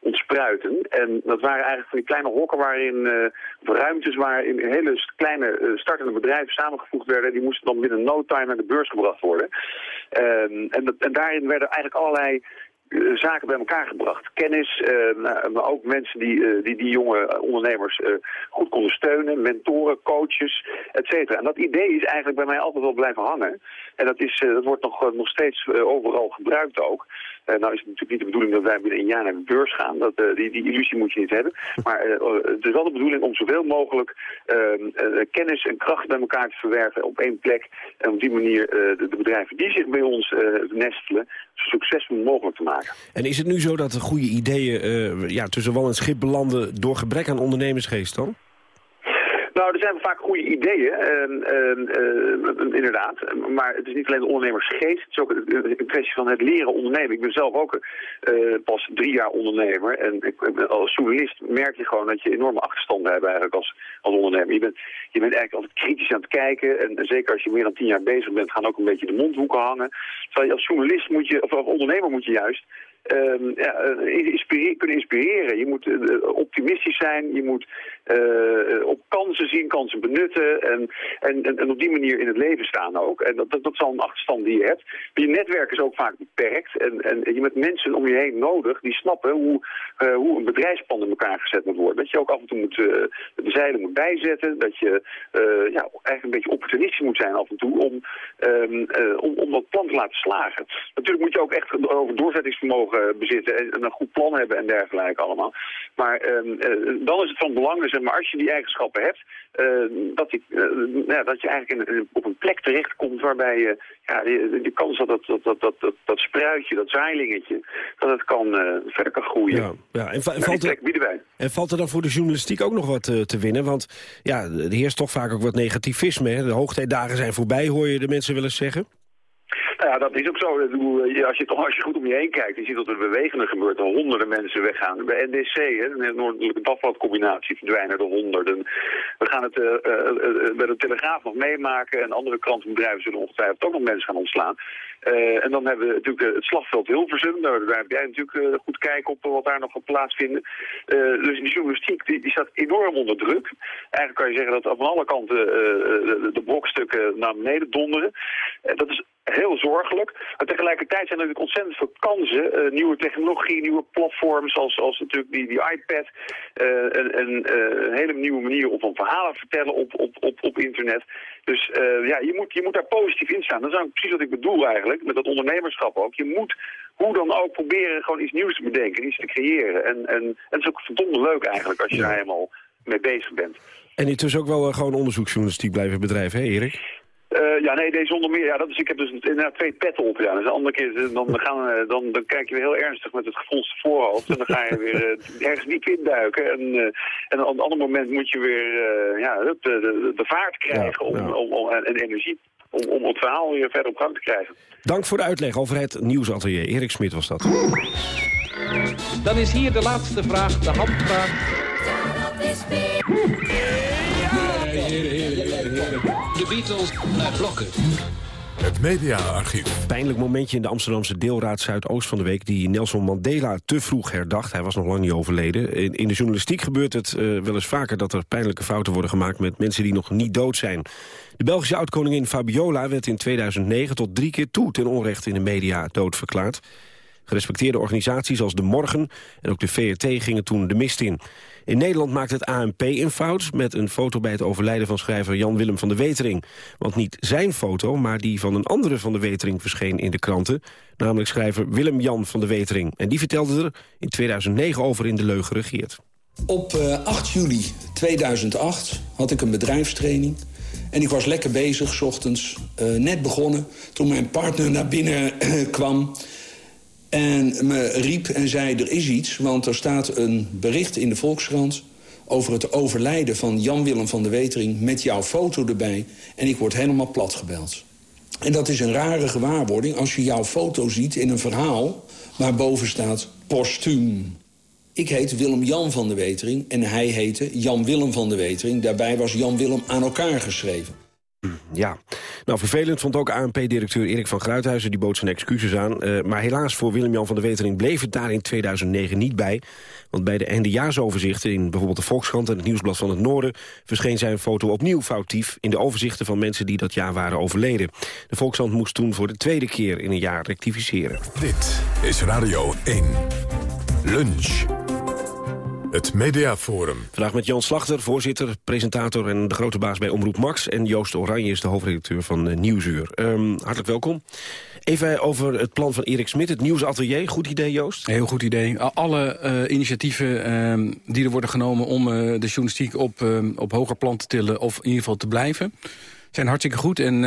ontspruiten. En dat waren eigenlijk van die kleine hokken waarin, of ruimtes waarin hele kleine startende bedrijven samengevoegd werden. Die moesten dan binnen no time naar de beurs gebracht worden. en, dat, en daarin werden eigenlijk allerlei zaken bij elkaar gebracht. Kennis, maar ook mensen die, die die jonge ondernemers goed konden steunen. Mentoren, coaches, et cetera. En dat idee is eigenlijk bij mij altijd wel blijven hangen. En dat, is, dat wordt nog, nog steeds overal gebruikt ook. Nou is het natuurlijk niet de bedoeling dat wij binnen een jaar naar de beurs gaan. Dat, die, die illusie moet je niet hebben. Maar het is wel de bedoeling om zoveel mogelijk ehm, kennis en kracht bij elkaar te verwerven op één plek. En op die manier de, de, bedrijven die zich bij ons nestelen zo succesvol mogelijk te maken. En is het nu zo dat de goede ideeën ja, tussen wal en schip belanden door gebrek aan ondernemersgeest dan? Nou, er zijn vaak goede ideeën, uh, inderdaad. Maar het is niet alleen de ondernemersgeest, het is ook een kwestie van het leren ondernemen. Ik ben zelf ook uh, pas drie jaar ondernemer. En als journalist merk je gewoon dat je enorme achterstanden hebt eigenlijk als, als ondernemer. Je bent, je bent eigenlijk altijd kritisch aan het kijken. En, zeker als je meer dan tien jaar bezig bent, gaan ook een beetje de mondhoeken hangen. Terwijl je als journalist moet je, of als ondernemer moet je juist uh, ja, inspireren, kunnen inspireren. Je moet uh, optimistisch zijn, je moet uh, op kansen zien, kansen benutten en, en, en, op die manier in het leven staan ook. En dat, dat, dat is al een achterstand die je hebt. Je netwerk is ook vaak beperkt en, en je hebt mensen om je heen nodig die snappen hoe, hoe een bedrijfsplan in elkaar gezet moet worden. Dat je ook af en toe moet, de zeilen moet bijzetten, dat je ja, eigenlijk een beetje opportunistisch moet zijn af en toe om, um, om, om dat plan te laten slagen. Natuurlijk moet je ook echt over doorzettingsvermogen bezitten en een goed plan hebben en dergelijke allemaal. Maar ehm, eh, dan is het van belang, zeg maar, als je die eigenschappen hebt, eh, dat, die, eh, ja, dat je eigenlijk in, op een plek terechtkomt waarbij je ja, de, kans dat dat, dat, dat, dat, dat, spruitje, dat zaailingetje, dat het kan, verder kan groeien. Ja, ja. En, valt er, en valt er dan voor de journalistiek ook nog wat te winnen? Want ja, er heerst toch vaak ook wat negativisme. Hè? De hoogtijdagen zijn voorbij, hoor je de mensen wel eens zeggen? Ja, dat is ook zo. Als je, toch, als je goed om je heen kijkt, je ziet dat er bewegende gebeurt. Er honderden mensen weggaan. Bij NDC, de Noordelijke Dagblad-combinatie, verdwijnen er honderden. We gaan het uh, uh, bij de Telegraaf nog meemaken. En andere krantenbedrijven zullen ongetwijfeld ook nog mensen gaan ontslaan. Uh, en dan hebben we natuurlijk het slagveld Hilversum. Nou, daar heb jij natuurlijk goed kijken op wat daar nog gaat plaatsvinden. dus die journalistiek die, die, staat enorm onder druk. Eigenlijk kan je zeggen dat van alle kanten de, de naar beneden donderen. dat is heel zorgelijk. Maar tegelijkertijd zijn er natuurlijk ontzettend veel kansen. Nieuwe technologie, nieuwe platforms, zoals, als natuurlijk die, die iPad. Een, een, een, hele nieuwe manier om van verhalen vertellen op, op, op, op internet. Dus ja, je moet, je moet daar positief in staan. Dat is precies wat ik bedoel eigenlijk, met dat ondernemerschap ook. Je moet hoe dan ook proberen gewoon iets nieuws te bedenken, iets te creëren. En, en, en het is ook verdomde leuk eigenlijk als je daar helemaal mee bezig bent. En intussen ook wel gewoon onderzoeksjournalistiek blijven bedrijven, hè Erik? Uh, ja, nee, deze zonder meer. Ja, dat is, ik heb dus inderdaad twee petten op. Ja. Dus de andere keer dan, gaan, dan, dan kijk je weer heel ernstig met het gefronste voorhoofd. En dan ga je weer uh, *laughs* ergens diep induiken. En, en op een ander moment moet je weer ja, de, de, de, vaart krijgen om, Om, om, en, energie om, om het verhaal weer verder op gang te krijgen. Dank voor de uitleg over het nieuwsatelier. Erik Smit was dat. Dan is hier de laatste vraag, de handvraag. De Beatles naar blokken. Het mediaarchief. Pijnlijk momentje in de Amsterdamse deelraad Zuidoost van de week... die Nelson Mandela te vroeg herdacht. Hij was nog lang niet overleden. In, in de journalistiek gebeurt het uh, wel eens vaker... dat er pijnlijke fouten worden gemaakt met mensen die nog niet dood zijn. De Belgische oud-koningin Fabiola werd in 2009 tot drie keer toe... ten onrechte in de media doodverklaard. Gerespecteerde organisaties als De Morgen en ook de VRT gingen toen de mist in. In Nederland maakt het ANP een fout met een foto bij het overlijden van schrijver Jan-Willem van de Wetering. Want niet zijn foto, maar die van een andere van de Wetering verscheen in de kranten. Namelijk schrijver Willem-Jan van de Wetering. En die vertelde er in 2009 over in De Leugen regeert. Op 8 eh, juli 2008 had ik een bedrijfstraining. En ik was lekker bezig, s ochtends, uh, net begonnen... toen mijn partner naar binnen kwam en me riep en zei, er is iets, want er staat een bericht in de Volkskrant... over het overlijden van Jan-Willem van der Wetering met jouw foto erbij. En ik word helemaal plat gebeld. En dat is een rare gewaarwording als je jouw foto ziet in een verhaal... waar boven staat postuum. Ik heet Willem-Jan van der Wetering en hij heette Jan-Willem van der Wetering. Daarbij was Jan-Willem aan elkaar geschreven. *clears throat* Ja, nou vervelend vond ook ANP-directeur Erik van Gruithuizen... die bood zijn excuses aan. Uh, maar helaas voor Willem-Jan van der Wetering bleef het daar in 2009 niet bij. Want bij de eindejaarsoverzichten in bijvoorbeeld de Volkskrant... en het Nieuwsblad van het Noorden verscheen zijn foto opnieuw foutief... in de overzichten van mensen die dat jaar waren overleden. De Volkskrant moest toen voor de tweede keer in een jaar rectificeren. Dit is Radio 1. Lunch. Het Mediaforum. Vandaag met Jan Slachter, voorzitter, presentator en de grote baas bij Omroep Max. En Joost Oranje is de hoofdredacteur van uh, Nieuwsuur. Um, hartelijk welkom. Even over het plan van Erik Smit, het nieuwsatelier. Goed idee, Joost? Heel goed idee. Alle uh, initiatieven uh, die er worden genomen om uh, de journalistiek op, op hoger plan te tillen... of in ieder geval te blijven, zijn hartstikke goed. En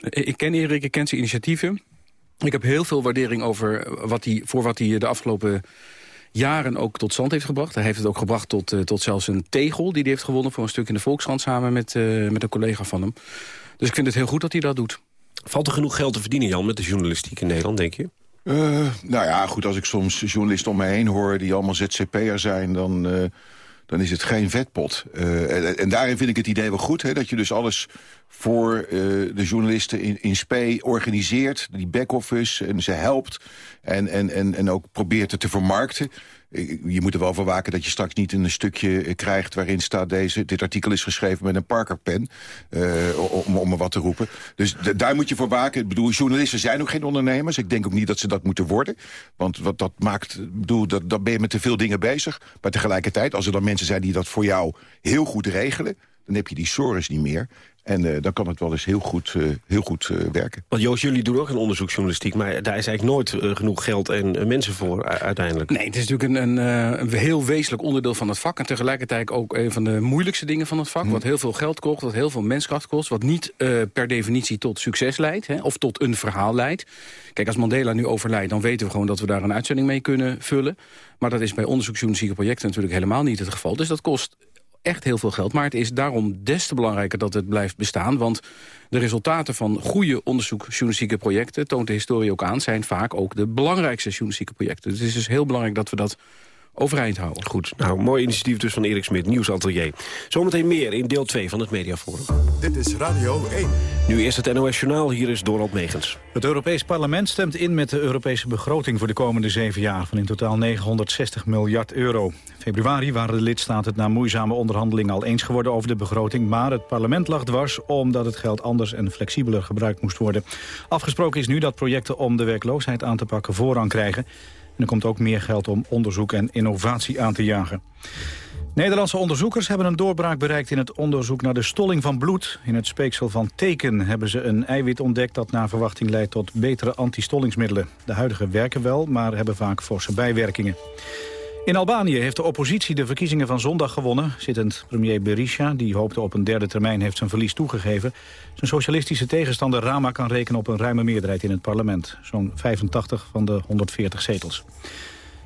ik ken Erik, ik ken zijn initiatieven. Ik heb heel veel waardering over wat hij, voor wat hij de afgelopen jaren ook tot stand heeft gebracht. Hij heeft het ook gebracht tot, uh, tot zelfs een tegel die hij heeft gewonnen... voor een stuk in de Volkskrant samen met, uh, met een collega van hem. Dus ik vind het heel goed dat hij dat doet. Valt er genoeg geld te verdienen, Jan, met de journalistiek in Nederland, denk je? Uh, nou ja, goed, als ik soms journalisten om me heen hoor... die allemaal ZZP'er zijn, dan, dan is het geen vetpot. En, en, daarin vind ik het idee wel goed, hè, dat je dus alles voor uh, de journalisten in, in SPE organiseert, die back-office, en ze helpt en, en, en, en ook probeert het te vermarkten. Je moet er wel voor waken dat je straks niet een stukje krijgt... waarin staat deze, dit artikel is geschreven met een Parkerpen, uh, om, om wat te roepen. Dus daar moet je voor waken. Ik bedoel, journalisten zijn ook geen ondernemers. Ik denk ook niet dat ze dat moeten worden. Want wat dat maakt, bedoel, dat, dat ben je met te veel dingen bezig. Maar tegelijkertijd, als er dan mensen zijn die dat voor jou heel goed regelen... dan heb je die sores niet meer. En uh, dan kan het wel eens heel goed, uh, heel goed uh, werken. Want Joost, jullie doen ook een onderzoeksjournalistiek... maar daar is eigenlijk nooit genoeg geld en mensen voor uiteindelijk. Nee, het is natuurlijk een, een, een, heel wezenlijk onderdeel van het vak... en tegelijkertijd ook een van de moeilijkste dingen van het vak... Hm. wat heel veel geld kost, wat heel veel menskracht kost... wat niet per definitie tot succes leidt, hè, of tot een verhaal leidt. Kijk, als Mandela nu overlijdt, dan weten we gewoon... dat we daar een uitzending mee kunnen vullen. Maar dat is bij onderzoeksjournalistieke projecten natuurlijk helemaal niet het geval. Dus dat kost echt heel veel geld. Maar het is daarom des te belangrijker dat het blijft bestaan. Want de resultaten van goede onderzoeksjournalistieke projecten... toont de historie ook aan, zijn vaak ook de belangrijkste journalistieke projecten. Dus het is dus heel belangrijk dat we dat overeind houden. Goed, nou, mooi initiatief dus van Erik Smit, Nieuwsatelier. Zometeen meer in deel 2 van het Mediaforum. Dit is Radio 1. Nu eerst het NOS Journaal, hier is Dorald Megens. Het Europees Parlement stemt in met de Europese begroting... voor de komende zeven jaar van in totaal 960 miljard euro. In februari waren de lidstaten het na moeizame onderhandelingen al eens geworden over de begroting... maar het parlement lag dwars omdat het geld anders en flexibeler gebruikt moest worden. Afgesproken is nu dat projecten om de werkloosheid aan te pakken voorrang krijgen... Er komt ook meer geld om onderzoek en innovatie aan te jagen. Nederlandse onderzoekers hebben een doorbraak bereikt in het onderzoek naar de stolling van bloed. In het speeksel van teken hebben ze een eiwit ontdekt dat naar verwachting leidt tot betere antistollingsmiddelen. De huidige werken wel, maar hebben vaak forse bijwerkingen. In Albanië heeft de oppositie de verkiezingen van zondag gewonnen. Zittend premier Berisha, die hoopte op een derde termijn, heeft zijn verlies toegegeven. Zijn socialistische tegenstander Rama kan rekenen op een ruime meerderheid in het parlement. Zo'n 85 van de 140 zetels.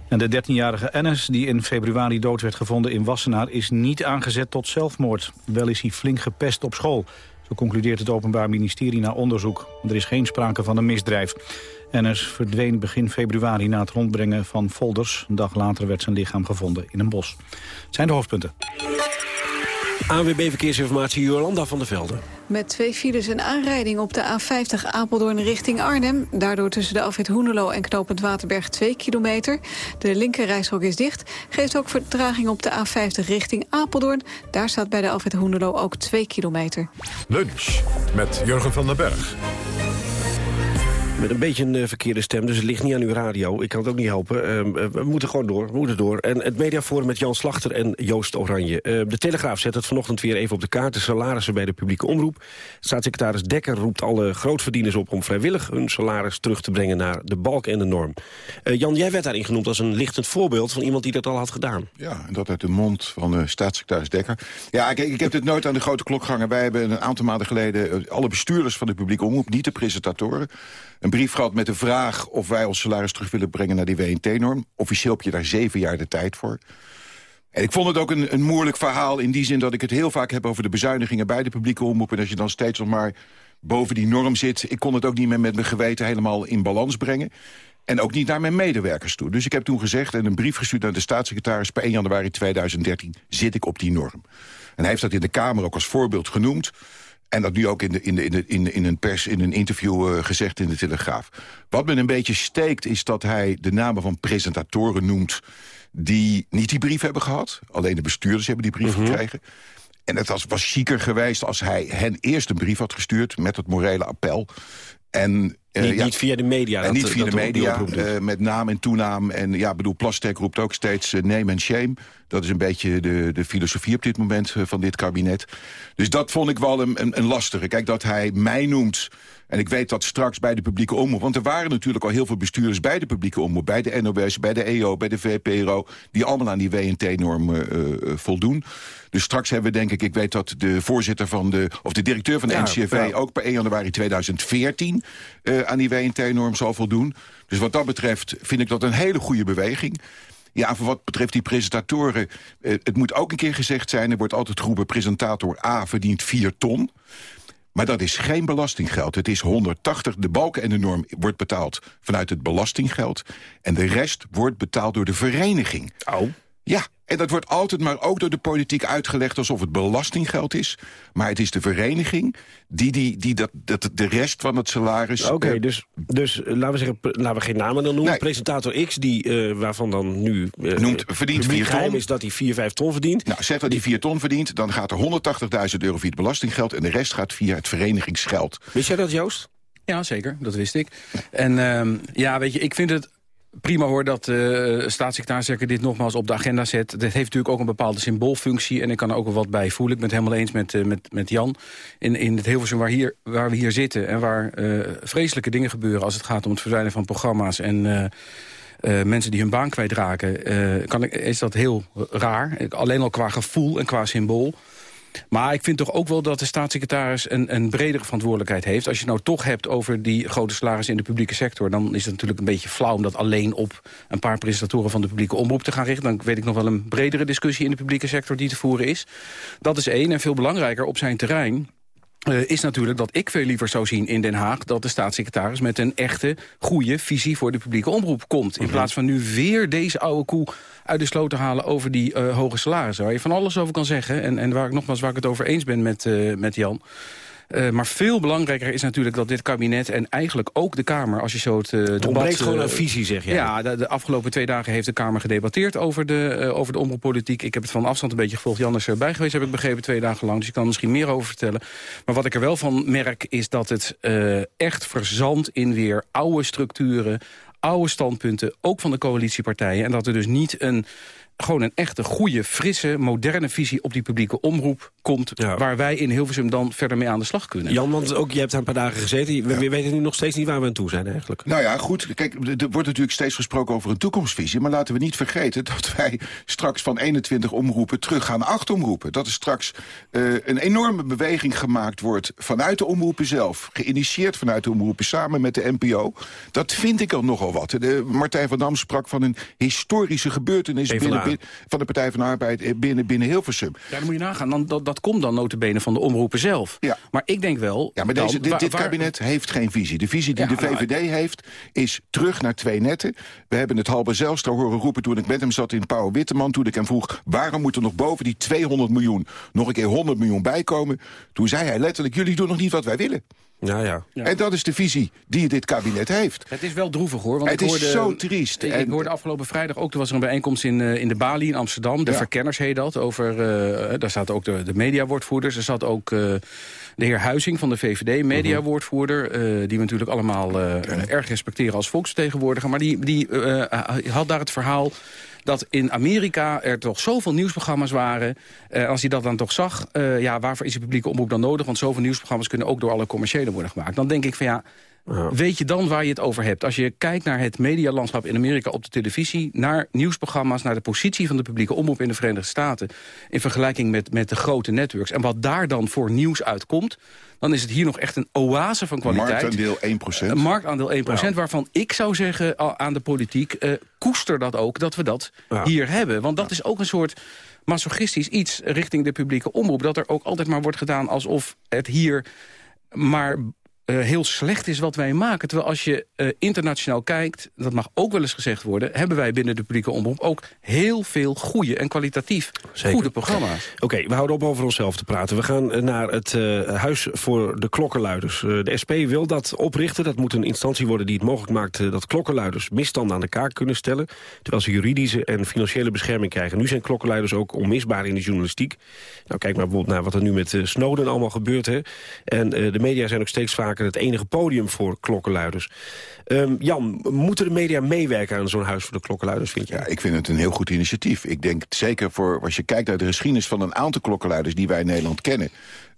En de 13-jarige Ennis, die in februari dood werd gevonden in Wassenaar... is niet aangezet tot zelfmoord. Wel is hij flink gepest op school. Zo concludeert het Openbaar Ministerie na onderzoek. Er is geen sprake van een misdrijf. Ennis verdween begin februari na het rondbrengen van folders. Een dag later werd zijn lichaam gevonden in een bos. Het zijn de hoofdpunten. ANWB Verkeersinformatie Jolanda van der Velden. Met twee files een aanrijding op de A50 Apeldoorn richting Arnhem. Daardoor tussen de afwit Hoenelo en knooppunt Waterberg 2 kilometer. De linkerrijstrook is dicht. Geeft ook vertraging op de A50 richting Apeldoorn. Daar staat bij de afwit Hoenelo ook 2 kilometer. Lunch met Jurgen van den Berg. Met een beetje een uh, verkeerde stem, dus het ligt niet aan uw radio. Ik kan het ook niet helpen. Uh, we moeten gewoon door, we moeten door. En het mediaforum met Jan Slachter en Joost Oranje. Uh, de Telegraaf zet het vanochtend weer even op de kaart. De salarissen bij de publieke omroep. Staatssecretaris Dekker roept alle grootverdieners op... om vrijwillig hun salaris terug te brengen naar de balk en de norm. Jan, jij werd daarin genoemd als een lichtend voorbeeld... van iemand die dat al had gedaan. Ja, en dat uit de mond van staatssecretaris Dekker. Ja, kijk, ik heb dit nooit aan de grote klok gehangen. Wij hebben een aantal maanden geleden... alle bestuurders van de publieke omroep, niet de presentatoren een brief gehad met de vraag of wij ons salaris terug willen brengen naar die WNT-norm. Officieel heb je daar zeven jaar de tijd voor. En ik vond het ook een, een moeilijk verhaal in die zin dat ik het heel vaak heb over de bezuinigingen bij de publieke omroep. En als je dan steeds nog maar boven die norm zit. Ik kon het ook niet meer met mijn geweten helemaal in balans brengen. En ook niet naar mijn medewerkers toe. Dus ik heb toen gezegd en een brief gestuurd naar de staatssecretaris... per 1 januari 2013 zit ik op die norm. En hij heeft dat in de Kamer ook als voorbeeld genoemd. En dat nu ook in, de, in, de, in, de, in, in een pers, in een interview uh, gezegd in de Telegraaf. Wat me een beetje steekt is dat hij de namen van presentatoren noemt... die niet die brief hebben gehad. Alleen de bestuurders hebben die brief gekregen. En het was, was chiquer geweest als hij hen eerst een brief had gestuurd... met het morele appel. En uh, niet, ja, niet, via de media. En dat, niet via dat de media, uh, met naam en toenaam. En ja, bedoel, Plastek roept ook steeds uh, name en shame. Dat is een beetje de, de filosofie op dit moment van dit kabinet. Dus dat vond ik wel een, een, een lastige. Kijk, dat hij mij noemt... En ik weet dat straks bij de publieke omroep... want er waren natuurlijk al heel veel bestuurders bij de publieke omroep... bij de NOS, bij de EO, bij de VPRO... die allemaal aan die WNT-norm voldoen. Dus straks hebben we denk ik... ik weet dat de voorzitter van de... of de directeur van de ja. Ja. ook per 1 januari 2014 uh, aan die WNT-norm zal voldoen. Dus wat dat betreft vind ik dat een hele goede beweging. Ja, voor wat betreft die presentatoren... Uh, het moet ook een keer gezegd zijn... er wordt altijd geroepen... presentator A verdient 4 ton... Maar dat is geen belastinggeld. Het is 180, de balken en de norm wordt betaald vanuit het belastinggeld. En de rest wordt betaald door de vereniging. Ja, en dat wordt altijd maar ook door de politiek uitgelegd... alsof het belastinggeld is. Maar het is de vereniging die, die, die dat, dat de rest van het salaris... Oké, okay, dus, dus laten we zeggen, laten we geen namen dan noemen. Nee. Presentator X, die, uh, waarvan dan nu uh, Noemt, verdient 4 ton. is dat hij 4, 5 ton verdient. Nou, zeg dat hij 4 ton verdient, dan gaat er 180.000 euro via het belastinggeld... en de rest gaat via het verenigingsgeld. Wist jij dat, Joost? Ja, zeker. Dat wist ik. En uh, ja, weet je, ik vind het prima hoor dat de uh, staatssecretaris dit nogmaals op de agenda zet. Dat heeft natuurlijk ook een bepaalde symboolfunctie. En ik kan er ook wel wat bij voelen. Ik ben het helemaal eens met, uh, met, met Jan. In, in het Hilversum waar, hier, waar we hier zitten... en waar uh, vreselijke dingen gebeuren als het gaat om het verdwijnen van programma's... en mensen die hun baan kwijtraken... kan ik, is dat heel raar. Alleen al qua gevoel en qua symbool. Maar ik vind toch ook wel dat de staatssecretaris een, een bredere verantwoordelijkheid heeft. Als je het nou toch hebt over die grote salarissen in de publieke sector... dan is het natuurlijk een beetje flauw om dat alleen op een paar presentatoren van de publieke omroep te gaan richten. Dan weet ik nog wel een bredere discussie in de publieke sector die te voeren is. Dat is één. En veel belangrijker op zijn terrein uh, is natuurlijk dat ik veel liever zou zien in Den Haag... dat de staatssecretaris met een echte, goede visie voor de publieke omroep komt. In plaats van nu weer deze oude koe uit de sloot te halen over die uh, hoge salarissen. Waar je van alles over kan zeggen. En, en waar ik nogmaals waar ik het over eens ben met, uh, met Jan. Uh, maar veel belangrijker is natuurlijk dat dit kabinet en eigenlijk ook de Kamer... als je zo het uh, debat... ontbreekt gewoon een visie, zeg je. Ja, de, de, afgelopen twee dagen heeft de Kamer gedebatteerd over de, uh, over de omroeppolitiek. Ik heb het van afstand een beetje gevolgd. Jan is erbij geweest, heb ik begrepen, twee dagen lang. Dus ik kan er misschien meer over vertellen. Maar wat ik er wel van merk is dat het echt verzandt in weer oude structuren... oude standpunten, ook van de coalitiepartijen. En dat er dus niet een gewoon een echte goede, frisse, moderne visie op die publieke omroep komt... Ja. waar wij in Hilversum dan verder mee aan de slag kunnen. Jan, want ook, je hebt daar een paar dagen gezeten. We, ja. weten nu nog steeds niet waar we aan toe zijn eigenlijk. Nou ja, goed. Kijk, er wordt natuurlijk steeds gesproken over een toekomstvisie. Maar laten we niet vergeten dat *laughs* wij straks van 21 omroepen terug gaan naar 8 omroepen. Dat er straks uh, een enorme beweging gemaakt wordt vanuit de omroepen zelf. Geïnitieerd vanuit de omroepen samen met de NPO. Dat vind ik al nogal wat. De, Martijn van Dam sprak van een historische gebeurtenis binnen, binnen, van de Partij van de Arbeid binnen, binnen Hilversum. Ja, dan moet je nagaan. Dan, dat, dat komt dan notabene van de omroepen zelf. Ja. Maar ik denk wel... Ja, maar deze, dan, dit, dit waar, kabinet heeft geen visie. De visie die ja, de VVD nou, heeft is terug naar twee netten. We hebben het Halbe Zijlstra horen roepen toen ik met hem zat in Pauw Witteman. Toen ik hem vroeg, waarom moet er nog boven die 200 miljoen nog een keer 100 miljoen bijkomen? Toen zei hij letterlijk, jullie doen nog niet wat wij willen. Ja, ja, ja. En dat is de visie die dit kabinet heeft. Het is wel droevig hoor. Want het ik hoorde, is zo triest. Ik, en... ik hoorde afgelopen vrijdag ook, er was er een bijeenkomst in, uh, in de Bali in Amsterdam. De ja. verkenners heet dat. Over, uh, daar zaten ook de, de mediawoordvoerders. Er zat ook uh, de heer Huizing van de VVD, mediawoordvoerder. Uh, die we natuurlijk allemaal erg respecteren als volksvertegenwoordiger. Maar die, die had daar het verhaal dat in Amerika er toch zoveel nieuwsprogramma's waren. Uh, als hij dat dan toch zag, uh, ja, waarvoor is de publieke omroep dan nodig? Want zoveel nieuwsprogramma's kunnen ook door alle commerciële worden gemaakt. Dan denk ik van ja, ja. Weet je dan waar je het over hebt? Als je kijkt naar het medialandschap in Amerika op de televisie... naar nieuwsprogramma's, naar de positie van de publieke omroep in de Verenigde Staten... in vergelijking met, met de grote networks. En wat daar dan voor nieuws uitkomt... dan is het hier nog echt een oase van kwaliteit. Marktaandeel 1%. Een marktaandeel 1%, ja. waarvan ik zou zeggen aan de politiek... Uh, koester dat ook, dat we dat ja. hier hebben. Want dat is ook een soort masochistisch iets richting de publieke omroep... dat er ook altijd maar wordt gedaan alsof het hier maar eh, heel slecht is wat wij maken. Terwijl als je uh, internationaal kijkt, dat mag ook wel eens gezegd worden... hebben wij binnen de publieke omroep ook heel veel goede en kwalitatief Zeker. goede programma's. Oké, we houden op over onszelf te praten. We gaan eh, naar het uh, Huis voor de Klokkenluiders. de SP wil dat oprichten. Dat moet een instantie worden die het mogelijk maakt... dat klokkenluiders misstanden aan de kaak kunnen stellen... terwijl ze juridische en financiële bescherming krijgen. Nu zijn klokkenluiders ook onmisbaar in de journalistiek. Nou, kijk maar bijvoorbeeld naar wat er nu met Snowden allemaal gebeurt. Hè. En de media zijn ook steeds vaker het enige podium voor klokkenluiders. Um, Jan, moeten de media meewerken aan zo'n huis voor de klokkenluiders, vind je? Ja, ik vind het een heel goed initiatief. Ik denk zeker voor, als je kijkt naar de geschiedenis van een aantal klokkenluiders die wij in Nederland kennen...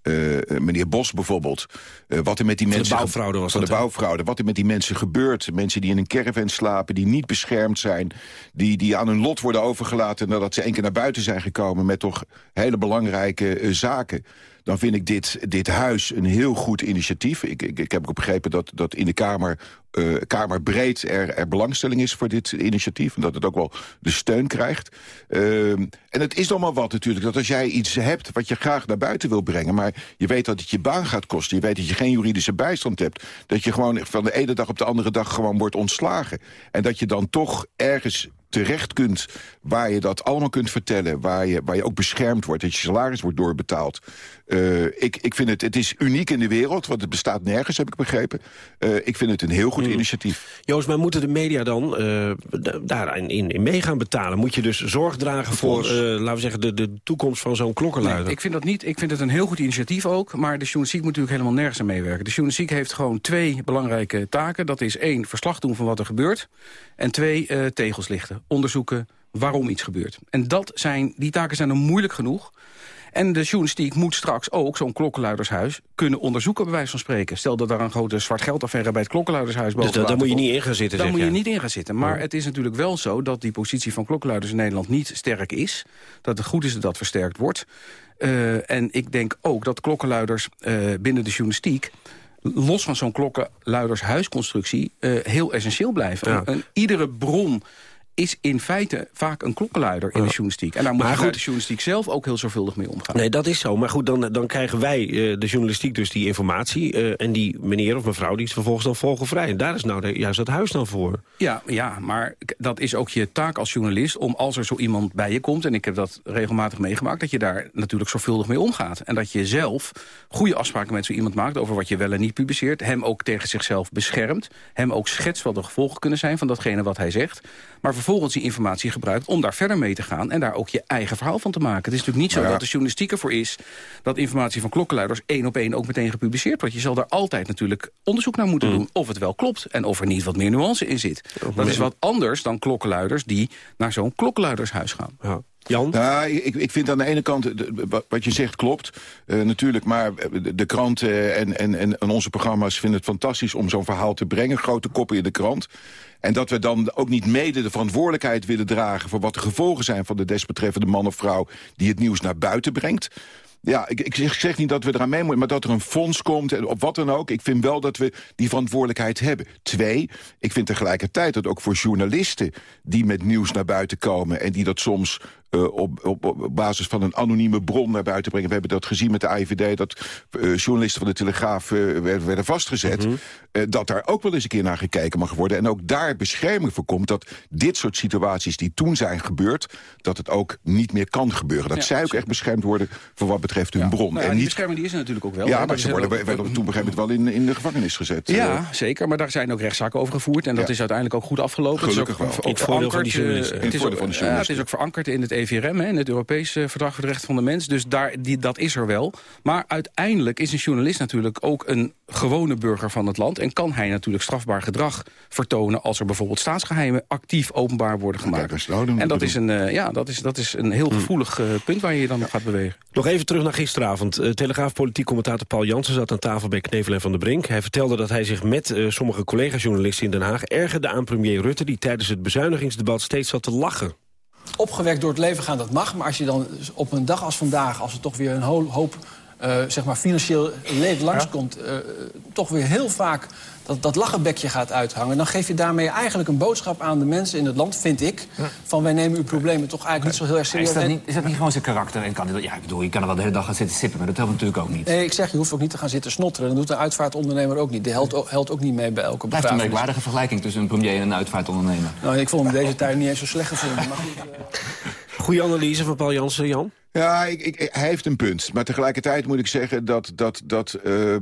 Uh, meneer Bos bijvoorbeeld. Uh, wat er met die van mensen. De bouwfraude was van dat, de bouwfraude. Wat er met die mensen gebeurt. Mensen die in een caravan slapen, die niet beschermd zijn. Die, die aan hun lot worden overgelaten nadat ze één keer naar buiten zijn gekomen. met toch hele belangrijke uh, zaken dan vind ik dit, dit huis een heel goed initiatief. Ik, ik, ik heb ook begrepen dat, dat in de Kamer, uh, Kamerbreed er, er belangstelling is voor dit initiatief. En dat het ook wel de steun krijgt. Uh, en het is nog maar wat natuurlijk, dat als jij iets hebt wat je graag naar buiten wil brengen... maar je weet dat het je baan gaat kosten, je weet dat je geen juridische bijstand hebt... dat je gewoon van de ene dag op de andere dag gewoon wordt ontslagen. En dat je dan toch ergens terecht kunt... waar je dat allemaal kunt vertellen, waar je, waar je ook beschermd wordt... dat je salaris wordt doorbetaald. Uh, ik, ik vind het, het is uniek in de wereld, want het bestaat nergens, heb ik begrepen. Uh, ik vind het een heel goed mm. initiatief. Joost, maar moeten de media dan uh, daarin in, in mee gaan betalen? Moet je dus zorg dragen voor, laten we zeggen, de, de toekomst van zo'n klokkenluider? Nee, ik vind dat niet. Ik vind het een heel goed initiatief ook, maar de journalistiek moet natuurlijk helemaal nergens aan meewerken. De journalistiek heeft gewoon twee belangrijke taken. Dat is één, verslag doen van wat er gebeurt. En twee, tegels lichten, onderzoeken waarom iets gebeurt. En dat zijn, die taken zijn er moeilijk genoeg. En de journalistiek moet straks ook zo'n klokkenluidershuis kunnen onderzoeken, bij wijze van spreken. Stel dat daar een grote zwart geldaffaire bij het klokkenluidershuis boven Dus daar moet je niet in gaan zitten, Daar moet je niet in gaan zitten. Maar oh. het is natuurlijk wel zo dat die positie van klokkenluiders in Nederland niet sterk is. Dat het goed is dat dat versterkt wordt. Uh, en ik denk ook dat klokkenluiders uh, binnen de journalistiek los van zo'n klokkenluidershuisconstructie uh, heel essentieel blijven. Ja. En iedere bron is in feite vaak een klokkenluider in de journalistiek. En daar moet maar goed, de journalistiek zelf ook heel zorgvuldig mee omgaan. Nee, dat is zo. Maar goed, dan, dan krijgen wij, uh, de journalistiek, dus die informatie... Uh, en die meneer of mevrouw die is vervolgens dan vogelvrij. En daar is nou de, juist dat huis dan voor. Ja, ja, maar dat is ook je taak als journalist... om als er zo iemand bij je komt, en ik heb dat regelmatig meegemaakt... dat je daar natuurlijk zorgvuldig mee omgaat. En dat je zelf goede afspraken met zo iemand maakt... over wat je wel en niet publiceert. Hem ook tegen zichzelf beschermt. Hem ook schetst wat de gevolgen kunnen zijn van datgene wat hij zegt. Maar vervolgens die informatie gebruikt om daar verder mee te gaan... en daar ook je eigen verhaal van te maken. Het is natuurlijk niet zo ja. dat de journalistiek ervoor is... dat informatie van klokkenluiders één op één ook meteen gepubliceerd wordt. Je zal daar altijd natuurlijk onderzoek naar moeten mm. doen... of het wel klopt en of er niet wat meer nuance in zit. Dat is wat anders dan klokkenluiders die naar zo'n klokkenluidershuis gaan. Ja. Jan? Nou, ik, ik vind aan de ene kant, de, wat je zegt klopt, uh, natuurlijk. Maar de, de kranten en, en, en onze programma's vinden het fantastisch om zo'n verhaal te brengen. Grote koppen in de krant. En dat we dan ook niet mede de verantwoordelijkheid willen dragen... voor wat de gevolgen zijn van de desbetreffende man of vrouw... die het nieuws naar buiten brengt. Ja, ik, ik, zeg, niet dat we eraan mee moeten, maar dat er een fonds komt... en op wat dan ook. Ik vind wel dat we die verantwoordelijkheid hebben. Twee, ik vind tegelijkertijd dat ook voor journalisten... die met nieuws naar buiten komen... en die dat soms uh, op, op, op, basis van een anonieme bron naar buiten brengen. We hebben dat gezien met de AIVD, dat uh, journalisten van de Telegraaf uh, werden, werden, vastgezet. Mm -hmm. dat daar ook wel eens een keer naar gekeken mag worden. En ook daar bescherming voor komt dat dit soort situaties die toen zijn gebeurd... dat het ook niet meer kan gebeuren. Dat ja, zij ook echt beschermd worden voor wat betreft hun ja. bron. Nou ja, en die niet... bescherming die is er natuurlijk ook wel. Ja, maar ze worden, ook... werden toen op een gegeven moment wel in, in de gevangenis gezet. Ja, zeker. Maar daar zijn ook rechtszaken over gevoerd. En dat is uiteindelijk ook goed afgelopen. Gelukkig het is wel. ook, ook verankerd. Het is, ook, het is ook verankerd in het EVRM, hè, het Europees Verdrag voor de Rechten van de Mens. Dus daar, die, dat is er wel. Maar uiteindelijk is een journalist natuurlijk ook een gewone burger van het land. En kan hij natuurlijk strafbaar gedrag vertonen... als er bijvoorbeeld staatsgeheimen actief openbaar worden gemaakt. En dat is, een, uh, ja, dat, is, dat is een heel gevoelig uh, punt waar je je dan op gaat bewegen. Nog even terug naar gisteravond. Uh, Telegraaf politiek commentator Paul Jansen zat aan tafel bij Knevel en Van der Brink. Hij vertelde dat hij zich met sommige collega-journalisten in Den Haag... ergerde aan premier Rutte... die tijdens het bezuinigingsdebat steeds zat te lachen opgewekt door het leven gaan, dat mag. Maar als je dan op een dag als vandaag, als er toch weer een hoop uh, eh, zeg maar financieel leed langskomt... eh, toch weer heel vaak dat, dat lachenbekje gaat uithangen... dan geef je daarmee eigenlijk een boodschap aan de mensen in het land, vind ik... van wij nemen uw problemen toch eigenlijk niet zo heel erg serieus. Is dat, niet, is dat niet gewoon zijn karakter? En kan, ja, ik bedoel, je kan er wel de hele dag gaan zitten sippen, maar dat helpt natuurlijk ook niet. Nee, ik zeg, je hoeft ook niet te gaan zitten snotteren. Dat doet een uitvaartondernemer ook niet. Die helpt, ook- helpt ook niet mee bij elke Blijft een begrafenis. merkwaardige vergelijking tussen een premier en een uitvaartondernemer. Nou, ik vond hem deze tijd niet eens zo slecht gevonden. Maar goed, eh, Goeie analyse van Paul Jansen, Jan. Ja, ik, ik, hij heeft een punt. Maar tegelijkertijd moet ik zeggen dat... dat, dat eh,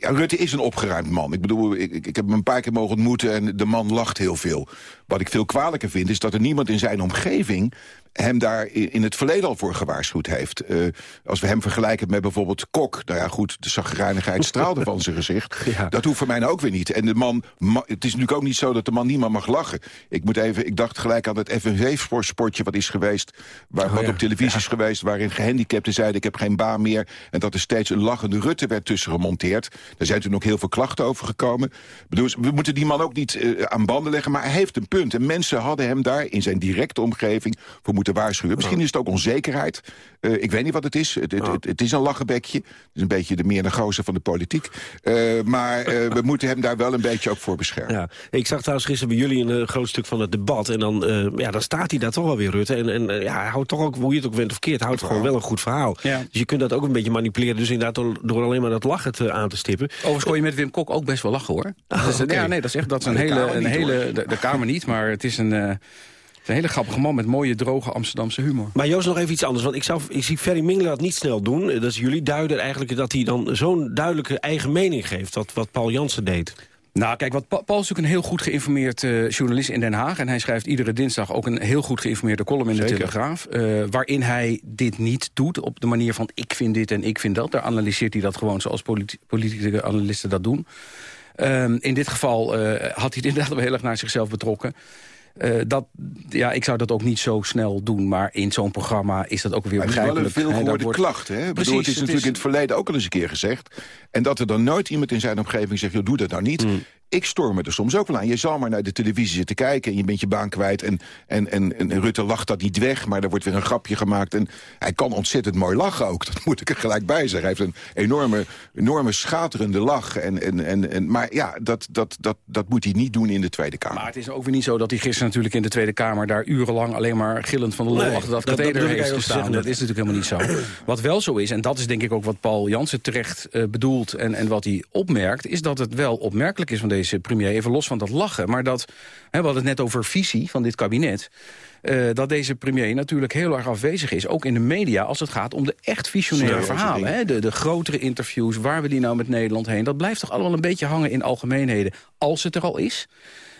ja, Rutte is een opgeruimd man. Ik bedoel, ik ik heb hem een paar keer mogen ontmoeten... en de man lacht heel veel. Wat ik veel kwalijker vind, is dat er niemand in zijn omgeving... hem daar in het verleden al voor gewaarschuwd heeft. Eh, als we hem vergelijken met bijvoorbeeld Kok... nou ja, goed, de zagrijnigheid straalde van zijn gezicht. *laughs* Dat hoeft voor mij nou ook weer niet. En de man, ma- het is natuurlijk ook niet zo dat de man niemand mag lachen. Ik, moet even, ik dacht gelijk aan het FNV-sportje wat is geweest... Waar, wat op televisie is geweest, waarin gehandicapten zeiden... ik heb geen baan meer. En dat er steeds een lachende Rutte werd tussen gemonteerd. Daar zijn toen ook heel veel klachten over gekomen. Ik bedoel, we moeten die man ook niet eh, aan banden leggen, maar hij heeft een punt. En mensen hadden hem daar in zijn directe omgeving voor moeten waarschuwen. Misschien is het ook onzekerheid. Eh, ik weet niet wat het is. Het, het, het, het is een lachenbekje. Het is een beetje de meer gozer van de politiek. Eh, maar eh, we moeten hem daar wel een beetje ook voor beschermen. Ja, ik zag trouwens gisteren bij jullie een groot stuk van het debat. En dan, eh, ja, dan staat hij daar toch wel weer, Rutte. En, en ja, hij houdt toch ook, hoe je het ook bent of keert, houdt gewoon wel een goed verhaal. Dus je kunt dat ook een beetje manipuleren. Dus inderdaad door, door alleen maar dat lachen te, aan te stippen. Overigens kon je met Wim Kok ook best wel lachen, hoor. Oké. Ja, nee, dat is echt dat is een hele... Kamer Een niet, hele de, de Kamer niet, maar het is een... eh, een hele grappige man met mooie, droge Amsterdamse humor. Maar Joost, nog even iets anders. Want ik, zou, ik zie Ferry Mingler dat niet snel doen. Eh, Dat is jullie duiden eigenlijk dat hij dan zo'n duidelijke eigen mening geeft. Wat, wat Paul Jansen deed. Nou, kijk, wat Pa- Paul is natuurlijk een heel goed geïnformeerd eh, journalist in Den Haag. En hij schrijft iedere dinsdag ook een heel goed geïnformeerde column in de. Telegraaf. eh, waarin hij dit niet doet op de manier van ik vind dit en ik vind dat. Daar analyseert hij dat gewoon zoals politi- politieke analisten dat doen. Ehm, in dit geval eh, had hij het inderdaad wel heel erg naar zichzelf betrokken. Eh, dat, ja, ik zou dat ook niet zo snel doen, maar in zo'n programma is dat ook weer Maar het is wel een begrijpelijk. veel hè, gehoorde dat wordt- klacht. Hè? Ik Precies, bedoel, het is het natuurlijk is- in het verleden ook al eens een keer gezegd. En dat er dan nooit iemand in zijn omgeving zegt... Joh, doe dat nou niet. Hmm. Ik stoor me er soms ook wel aan. Je zal maar naar de televisie zitten kijken... en je bent je baan kwijt. En, en, en, en Rutte lacht dat niet weg, maar er wordt weer een grapje gemaakt. En hij kan ontzettend mooi lachen ook. *laughs* Dat moet ik er gelijk bij zeggen. Hij heeft een enorme, enorme schaterende lach. En, en, en, en, maar ja, dat, dat, dat, dat moet hij niet doen in de Tweede Kamer. Maar het is ook weer niet zo dat hij gisteren natuurlijk in de Tweede Kamer... daar urenlang alleen maar gillend van de lol Nee, achter dat dat- dat katheder ik heeft eigenlijk gestaan. zeggen Dat is natuurlijk helemaal niet zo. *clears throat* Wat wel zo is, en dat is denk ik ook wat Paul Jansen terecht eh, bedoelt... En, en wat hij opmerkt, is dat het wel opmerkelijk is van deze premier... even los van dat lachen, maar dat... Hè, we hadden het net over visie van dit kabinet... eh, dat deze premier natuurlijk heel erg afwezig is. Ook in de media als het gaat om de echt visionaire verhalen. Hè? De, de grotere interviews, waar we die nou met Nederland heen... dat blijft toch allemaal een beetje hangen in algemeenheden. Als het er al is.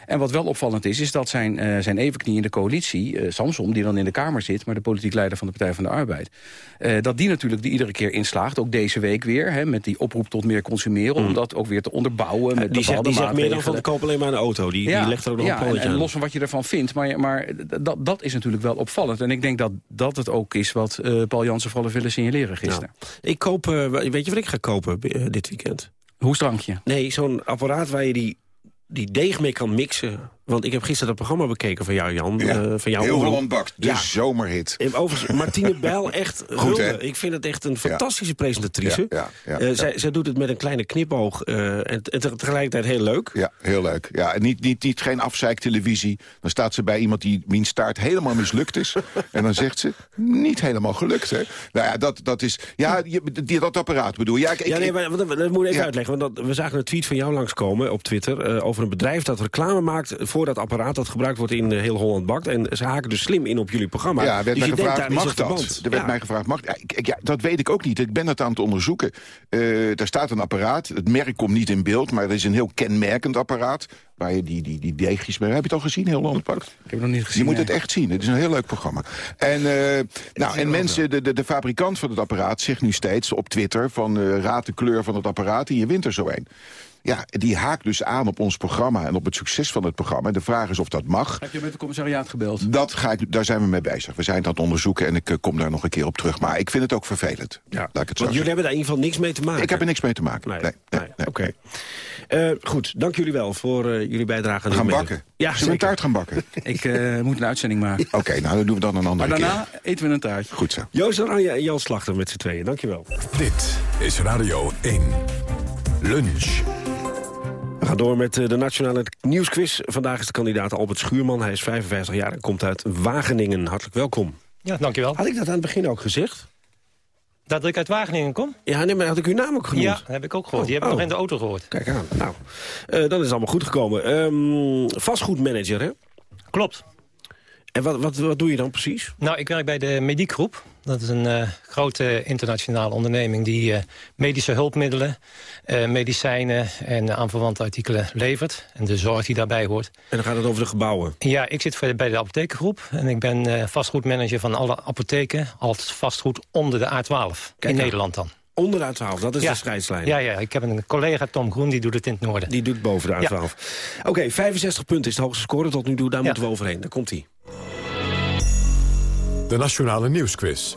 En wat wel opvallend is, is dat zijn, eh, zijn evenknie in de coalitie... eh, Samson, die dan in de Kamer zit, maar de politiek leider van de Partij van de Arbeid... eh, dat die natuurlijk er iedere keer inslaagt, ook deze week weer... Hè, met die oproep tot meer consumeren, om dat ook weer te onderbouwen... met Mm. die zegt, die zegt meer dan van de koop alleen maar een auto. Die, die legt er ook nog ja, een en, en los van wat je ervan vindt. Maar, maar dat, dat is natuurlijk wel opvallend. En ik denk dat dat het ook is wat Paul Jansen vooral willen signaleren gisteren. Ik koop, weet je wat ik ga kopen dit weekend? Hoesdrankje. Nee, zo'n apparaat waar je die, die deeg mee kan mixen. Want ik heb gisteren dat programma bekeken van jou, Jan. Ja, eh, van jou, heel. Holland bakt, de Ja. zomerhit. En Overigens, Martine *laughs* Bijl, echt Goed, hè? Ik vind het echt een fantastische presentatrice. Ja, ja, ja, Eh, ja. Zij, zij doet het met een kleine knipoog eh, en, en te- tegelijkertijd heel leuk. Ja, heel leuk. Ja, en niet, niet, niet geen afzeiktelevisie. Dan staat ze bij iemand die wiens staart helemaal mislukt is. *laughs* en dan zegt ze, niet helemaal gelukt, hè? Nou ja, dat, dat is... Ja, je, die, dat apparaat bedoel je. Ja, ik, Ja, nee, maar dat, dat moet ik even uitleggen. Want dat, we zagen een tweet van jou langskomen op Twitter... over een bedrijf dat reclame maakt voor dat apparaat... dat gebruikt wordt in eh, heel Holland Bakt. En ze haken dus slim in op jullie programma. Ja, werd dus mij denkt, gevraagd, mag dat? Er werd Ja. mij gevraagd, mag ja, ik, ik- ja, Dat weet ik ook niet. Ik ben het aan het onderzoeken. Eh daar staat een apparaat. Het merk komt niet in beeld, maar het is een heel kenmerkend apparaat. Waar je die, die, die deegjes mee... Heb je het al gezien, heel Holland Bakt? Ik heb het nog niet gezien. Je moet nee. het echt zien. Het is een heel leuk programma. En, eh, nou, en mensen, de, de, de fabrikant van het apparaat zegt nu steeds op Twitter... van eh, raad de kleur van het apparaat en je wint er zo een. Ja, die haakt dus aan op ons programma en op het succes van het programma. De vraag is of dat mag. Heb je met de commissariaat gebeld? Dat ga ik, daar zijn we mee bezig. We zijn het aan het onderzoeken en ik eh, kom daar nog een keer op terug. Maar ik vind het ook vervelend. Ja. Laat ik het zo Want jullie zeggen. hebben daar in ieder geval niks mee te maken. Ik heb er niks mee te maken. Nee, nee, nee. Oké. Eh, goed, dank jullie wel voor eh, jullie bijdrage. gaan bakken. Ja, Zullen we een taart gaan bakken? *laughs* Ik eh, moet een uitzending maken. Oké, nou dan doen we dan een andere Maar daarna keer. eten we een taart. Goed zo. Joost Oranje en Jan Slachter met z'n tweeën. Dankjewel. Dit is Radio 1. Lunch. Gaan door met eh, de Nationale Nieuwsquiz. Vandaag is de kandidaat Albert Schuurman. Hij is 55 jaar en komt uit Wageningen. Hartelijk welkom. Ja, dankjewel. Had ik dat aan het begin ook gezegd? Dat ik uit Wageningen kom? Ja, nee, maar had ik uw naam ook genoemd? Ja, heb ik ook gehoord. Die heb ik Oh. nog in de auto gehoord. Kijk aan. Nou, dan is het allemaal goed gekomen. Ehm, vastgoedmanager, hè? Klopt. En wat, wat, wat doe je dan precies? Nou, ik werk bij de Mediek Groep. Dat is een eh, grote internationale onderneming die eh, medische hulpmiddelen, eh, medicijnen en aanverwante artikelen levert. En de zorg die daarbij hoort. En dan gaat het over de gebouwen? Ja, ik zit bij de apothekengroep. En ik ben vastgoedmanager van alle apotheken als vastgoed onder de A12. in aan. Nederland dan. Onder de A12, dat is Ja. de scheidslijn. Ja, ja, ik heb een collega, Tom Groen, die doet het in het noorden. Die doet boven de A12. Oké, 65 punten is de hoogste score tot nu toe. Daar moeten we overheen. Daar komt hij. De Nationale Nieuwsquiz.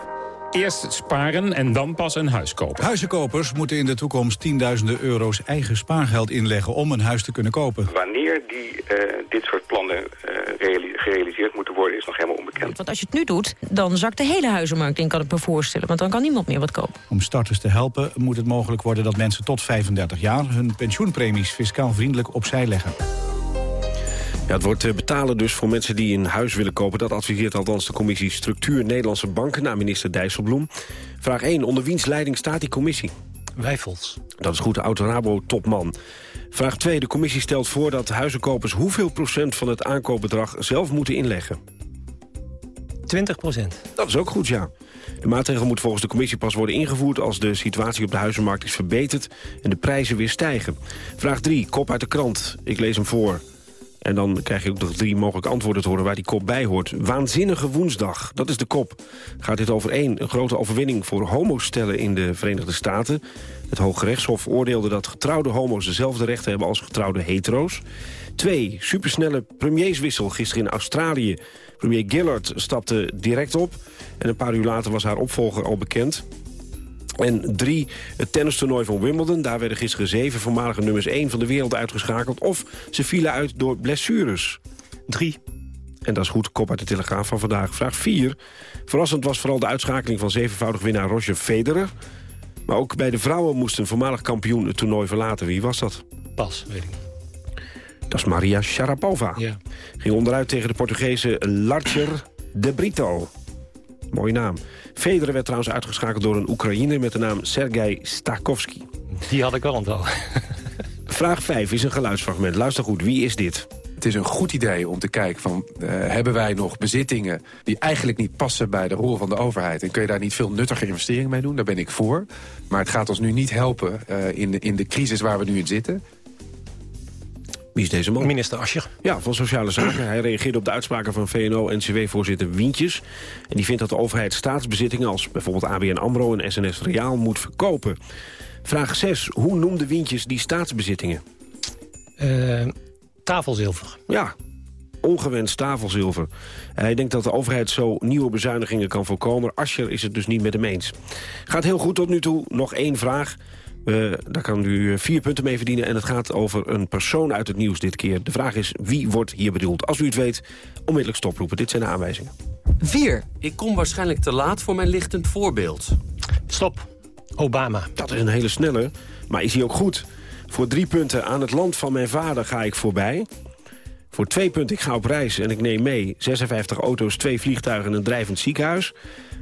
Eerst sparen en dan pas een huis kopen. Huizenkopers moeten in de toekomst tienduizenden euro's eigen spaargeld inleggen om een huis te kunnen kopen. Wanneer die, eh, dit soort plannen eh, reali- gerealiseerd moeten worden is nog helemaal onbekend. Want als je het nu doet, dan zakt de hele huizenmarkt in, kan ik me voorstellen. Want dan kan niemand meer wat kopen. Om starters te helpen moet het mogelijk worden dat mensen tot 35 jaar hun pensioenpremies fiscaal vriendelijk opzij leggen. Ja, het wordt eh, betalen dus voor mensen die een huis willen kopen. Dat adviseert althans de commissie Structuur Nederlandse Banken... naar minister Dijsselbloem. Vraag 1. Onder wiens leiding staat die commissie? Wijfels. Dat is goed, de oud-Rabo-topman. Vraag 2. De commissie stelt voor dat huizenkopers... hoeveel procent van het aankoopbedrag zelf moeten inleggen? 20 procent. Dat is ook goed, ja. De maatregel moet volgens de commissie pas worden ingevoerd... als de situatie op de huizenmarkt is verbeterd en de prijzen weer stijgen. Vraag 3, kop uit de krant. Ik lees hem voor. En dan krijg je ook nog drie mogelijke antwoorden te horen waar die kop bij hoort. Waanzinnige woensdag, dat is de kop. Gaat dit over één, een grote overwinning voor homostellen in de Verenigde Staten. Het Hoge Rechtshof oordeelde dat getrouwde homo's dezelfde rechten hebben als getrouwde hetero's. Twee, supersnelle premierswissel gisteren in Australië. Premier Gillard stapte direct op en een paar uur later was haar opvolger al bekend. En drie, het tennistoernooi van Wimbledon. Daar werden gisteren zeven voormalige nummers 1 van de wereld uitgeschakeld. Of ze vielen uit door blessures. Drie. En dat is goed, kop uit de Telegraaf van vandaag. Vraag 4. Verrassend was vooral de uitschakeling van zevenvoudig winnaar Roger Federer. Maar ook bij de vrouwen moest een voormalig kampioen het toernooi verlaten. Wie was dat? Pas, weet ik. Dat is Maria Sharapova. Ja. Ging onderuit tegen de Portugese Larcher de Brito. Mooie naam. Federer werd trouwens uitgeschakeld door een Oekraïner met de naam Sergei Stakovski. Die had ik wel onthouden. *laughs* Vraag 5 is een geluidsfragment. Luister goed, wie is dit? Het is een goed idee om te kijken van... eh, hebben wij nog bezittingen die eigenlijk niet passen bij de rol van de overheid... en kun je daar niet veel nuttige investeringen mee doen? Daar ben ik voor. Maar het gaat ons nu niet helpen eh, in, de, in de crisis waar we nu in zitten. Wie is deze man? Minister Ascher. Ja, van Sociale Zaken. Hij reageerde op de uitspraken van VNO-NCW-voorzitter Wientjes. En die vindt dat de overheid staatsbezittingen als bijvoorbeeld ABN AMRO en SNS Reaal moet verkopen. Vraag 6. Hoe noemde Wientjes die staatsbezittingen? Eh, tafelzilver. Ja, ongewenst tafelzilver. Hij denkt dat de overheid zo nieuwe bezuinigingen kan voorkomen. Ascher is het dus niet met hem eens. Gaat heel goed tot nu toe. Nog één vraag. Eh, daar kan u vier punten mee verdienen. En het gaat over een persoon uit het nieuws dit keer. De vraag is, wie wordt hier bedoeld? Als u het weet, onmiddellijk stoproepen. Dit zijn de aanwijzingen. 4. Ik kom waarschijnlijk te laat voor mijn lichtend voorbeeld. Stop. Obama. Dat is een hele snelle, maar is hij ook goed. Voor drie punten aan het land van mijn vader ga ik voorbij. Voor twee punten, ik ga op reis en ik neem mee 56 auto's, twee vliegtuigen en een drijvend ziekenhuis.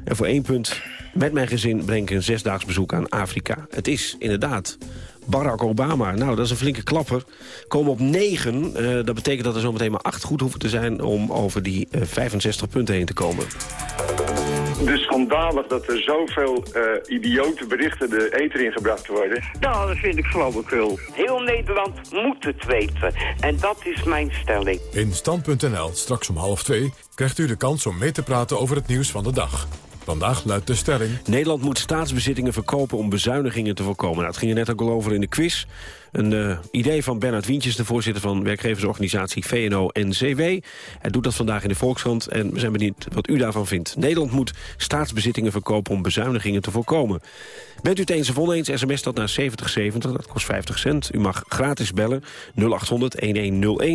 En voor één punt, met mijn gezin breng ik een zesdaags bezoek aan Afrika. Het is inderdaad Barack Obama. Nou, dat is een flinke klapper. Komen op negen. eh, dat betekent dat er zometeen maar acht goed hoeven te zijn... om over die eh, 65 punten heen te komen. Dus schandalig dat er zoveel eh, idiote berichten de eter ingebracht worden. Nou, dat vind ik flauwekul. Heel Nederland moet het weten. En dat is mijn stelling. In Stand.nl, straks om half twee, krijgt u de kans om mee te praten over het nieuws van de dag. Vandaag luidt de stelling... Nederland moet staatsbezittingen verkopen om bezuinigingen te voorkomen. Nou, het ging er net ook al over in de quiz. Een eh, idee van Bernard Wientjes, de voorzitter van werkgeversorganisatie VNO-NCW. Hij doet dat vandaag in de Volkskrant en we zijn benieuwd wat u daarvan vindt. Nederland moet staatsbezittingen verkopen om bezuinigingen te voorkomen. Bent u het eens of oneens, sms dat naar 7070, dat kost 50 cent. U mag gratis bellen, 0800-1101.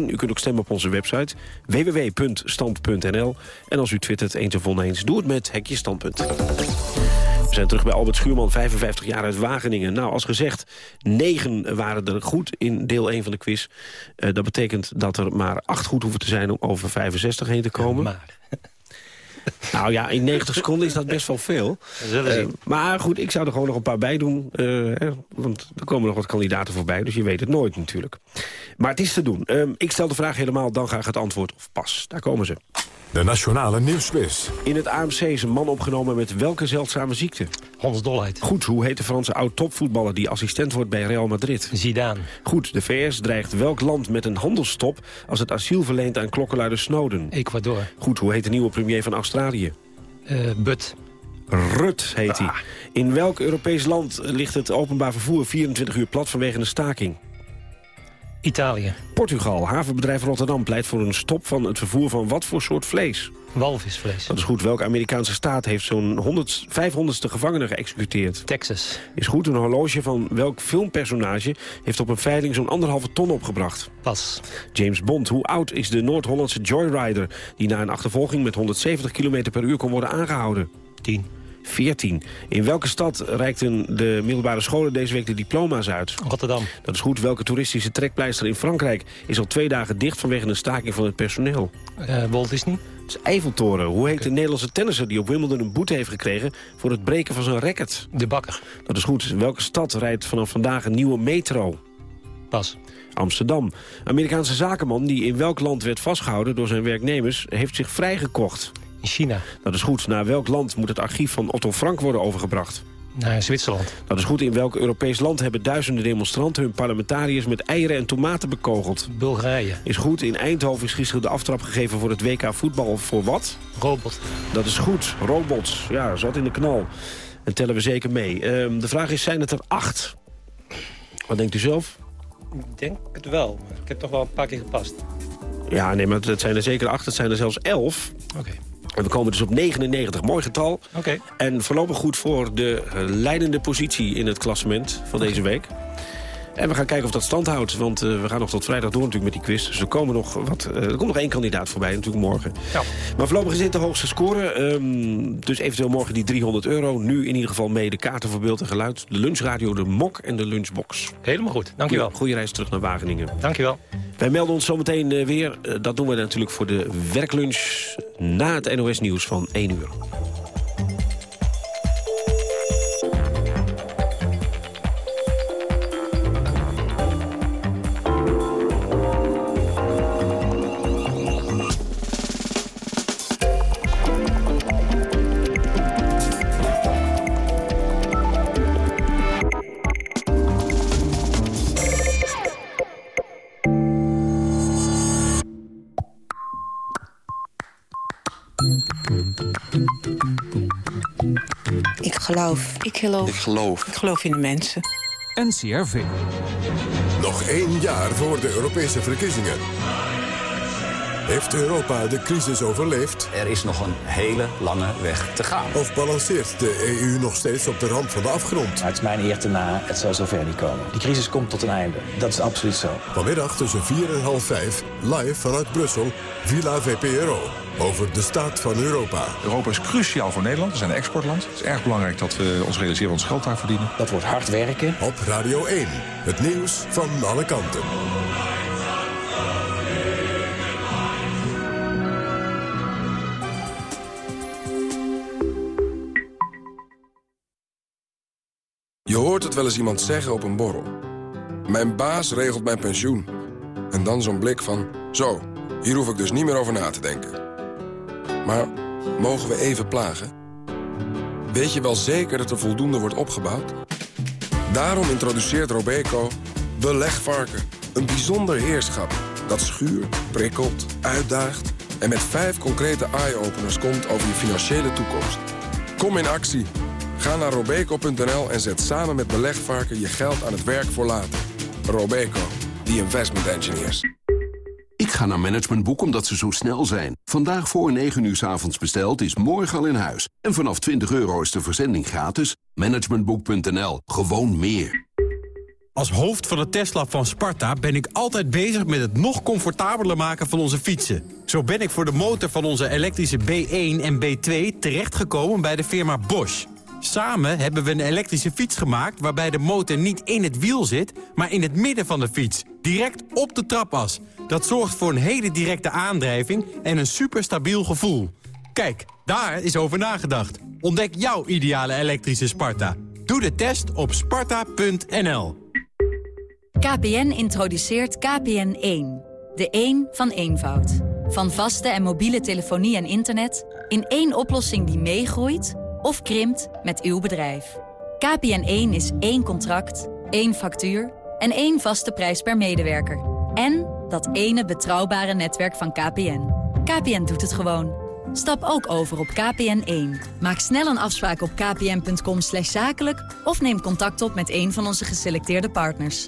U kunt ook stemmen op onze website www.stand.nl. En als u twittert eens of oneens, doe het met Hekje Standpunt. We zijn terug bij Albert Schuurman, 55 jaar uit Wageningen. Nou, als gezegd, negen waren er goed in deel 1 van de quiz. Uh, dat betekent dat er maar acht goed hoeven te zijn om over 65 heen te komen. Ja, maar. *laughs* Nou ja, in 90 seconden is dat best wel veel. Uh, maar goed, ik zou er gewoon nog een paar bij doen. Uh, hè, want er komen nog wat kandidaten voorbij, dus je weet het nooit natuurlijk. Maar het is te doen. Uh, ik stel de vraag helemaal, dan graag het antwoord of pas. Daar komen ze. De Nationale Nieuwsquiz. In het AMC is een man opgenomen met welke zeldzame ziekte? Hondsdolheid. Goed, hoe heet de Franse oud-topvoetballer die assistent wordt bij Real Madrid? Zidane. Goed, de VS dreigt welk land met een handelsstop als het asiel verleent aan klokkenluider Snowden? Ecuador. Goed, hoe heet de nieuwe premier van Australië? Uh, But. Rut heet hij. Ah. In welk Europees land ligt het openbaar vervoer 24 uur plat vanwege een staking? Italië. Portugal. Havenbedrijf Rotterdam pleit voor een stop van het vervoer van wat voor soort vlees? Walvisvlees. Dat is goed. Welke Amerikaanse staat heeft zo'n 500ste gevangenen geëxecuteerd? Texas. Is goed. Een horloge van welk filmpersonage heeft op een veiling zo'n anderhalve ton opgebracht? Pas. James Bond. Hoe oud is de Noord-Hollandse Joyrider... die na een achtervolging met 170 km per uur kon worden aangehouden? 10. 14. In welke stad reikten de middelbare scholen deze week de diploma's uit? Rotterdam. Dat is goed. Welke toeristische trekpleister in Frankrijk is al twee dagen dicht vanwege een staking van het personeel? Uh, Walt Disney. Het is Eiffeltoren. Hoe heet de Nederlandse tennisser die op Wimbledon een boete heeft gekregen voor het breken van zijn racket? De Bakker. Dat is goed. Welke stad rijdt vanaf vandaag een nieuwe metro? Pas. Amsterdam. Amerikaanse zakenman die in welk land werd vastgehouden door zijn werknemers... heeft zich vrijgekocht. In China. Dat is goed. Naar welk land moet het archief van Otto Frank worden overgebracht? Naar Zwitserland. Dat is goed. In welk Europees land hebben duizenden demonstranten... hun parlementariërs met eieren en tomaten bekogeld? Bulgarije. Is goed. In Eindhoven is gisteren de aftrap gegeven voor het WK voetbal. Voor wat? Robot. Dat is goed. Robots. Ja, zat in de knal. En tellen we zeker mee. Um, de vraag is, zijn het er acht? Wat denkt u zelf? Ik denk het wel. Ik heb toch wel een paar keer gepast. Ja, nee, maar het zijn er zeker acht. Het zijn er zelfs elf. Oké. Okay. En we komen dus op 99. Mooi getal. Oké. Okay. En voorlopig goed voor de leidende positie in het klassement van deze week. En we gaan kijken of dat stand houdt. Want uh, we gaan nog tot vrijdag door natuurlijk met die quiz. Dus er, komen nog wat, uh, er komt nog één kandidaat voorbij natuurlijk morgen. Ja. Maar voorlopig is dit de hoogste score. Um, dus eventueel morgen die 300 euro. Nu in ieder geval mee de kaarten voor beeld en geluid. De lunchradio, de mok en de lunchbox. Helemaal goed. Dankjewel. Goeie reis terug naar Wageningen. Dankjewel. Wij melden ons zometeen uh, weer. dat doen we natuurlijk voor de werklunch na het NOS Nieuws van 1 uur. Ik geloof. Ik geloof. Ik geloof in de mensen. NCRV. Nog één jaar voor de Europese verkiezingen. Heeft Europa de crisis overleefd? Er is nog een hele lange weg te gaan. Of balanceert de EU nog steeds op de rand van de afgrond? Het is mijn eer te na, het zal zover niet komen. Die crisis komt tot een einde, dat is absoluut zo. Vanmiddag tussen 4 en half 5, live vanuit Brussel, Villa VPRO. Over de staat van Europa. Europa is cruciaal voor Nederland. We zijn een exportland. Het is erg belangrijk dat we ons realiseren ons geld daar verdienen. Dat wordt hard werken. Op Radio 1. Het nieuws van alle kanten. Wel eens iemand zeggen op een borrel. Mijn baas regelt mijn pensioen. En dan zo'n blik van... Zo, hier hoef ik dus niet meer over na te denken. Maar mogen we even plagen? Weet je wel zeker dat er voldoende wordt opgebouwd? Daarom introduceert Robeco Belegvarken. Een bijzonder heerschap dat schuurt, prikkelt, uitdaagt... en met vijf concrete eye-openers komt over je financiële toekomst. Kom in actie. Ga naar robeco.nl en zet samen met Belegvarken je geld aan het werk voor later. Robeco, the investment engineers. Ik ga naar Managementboek omdat ze zo snel zijn. Vandaag voor 9 uur s avonds besteld is morgen al in huis. En vanaf 20 euro is de verzending gratis. Managementboek.nl. Gewoon meer. Als hoofd van het Tesla van Sparta ben ik altijd bezig met het nog comfortabeler maken van onze fietsen. Zo ben ik voor de motor van onze elektrische B1 en B2 terechtgekomen bij de firma Bosch. Samen hebben we een elektrische fiets gemaakt waarbij de motor niet in het wiel zit, maar in het midden van de fiets. Direct op de trapas. Dat zorgt voor een hele directe aandrijving en een superstabiel gevoel. Kijk, daar is over nagedacht. Ontdek jouw ideale elektrische Sparta. Doe de test op sparta.nl. KPN introduceert KPN1. De 1 van eenvoud. Van vaste en mobiele telefonie en internet... in één oplossing die meegroeit of krimpt met uw bedrijf. KPN1 is één contract, één factuur en één vaste prijs per medewerker. En dat ene betrouwbare netwerk van KPN. KPN doet het gewoon. Stap ook over op KPN1. Maak snel een afspraak op kpn.com zakelijk... of neem contact op met een van onze geselecteerde partners.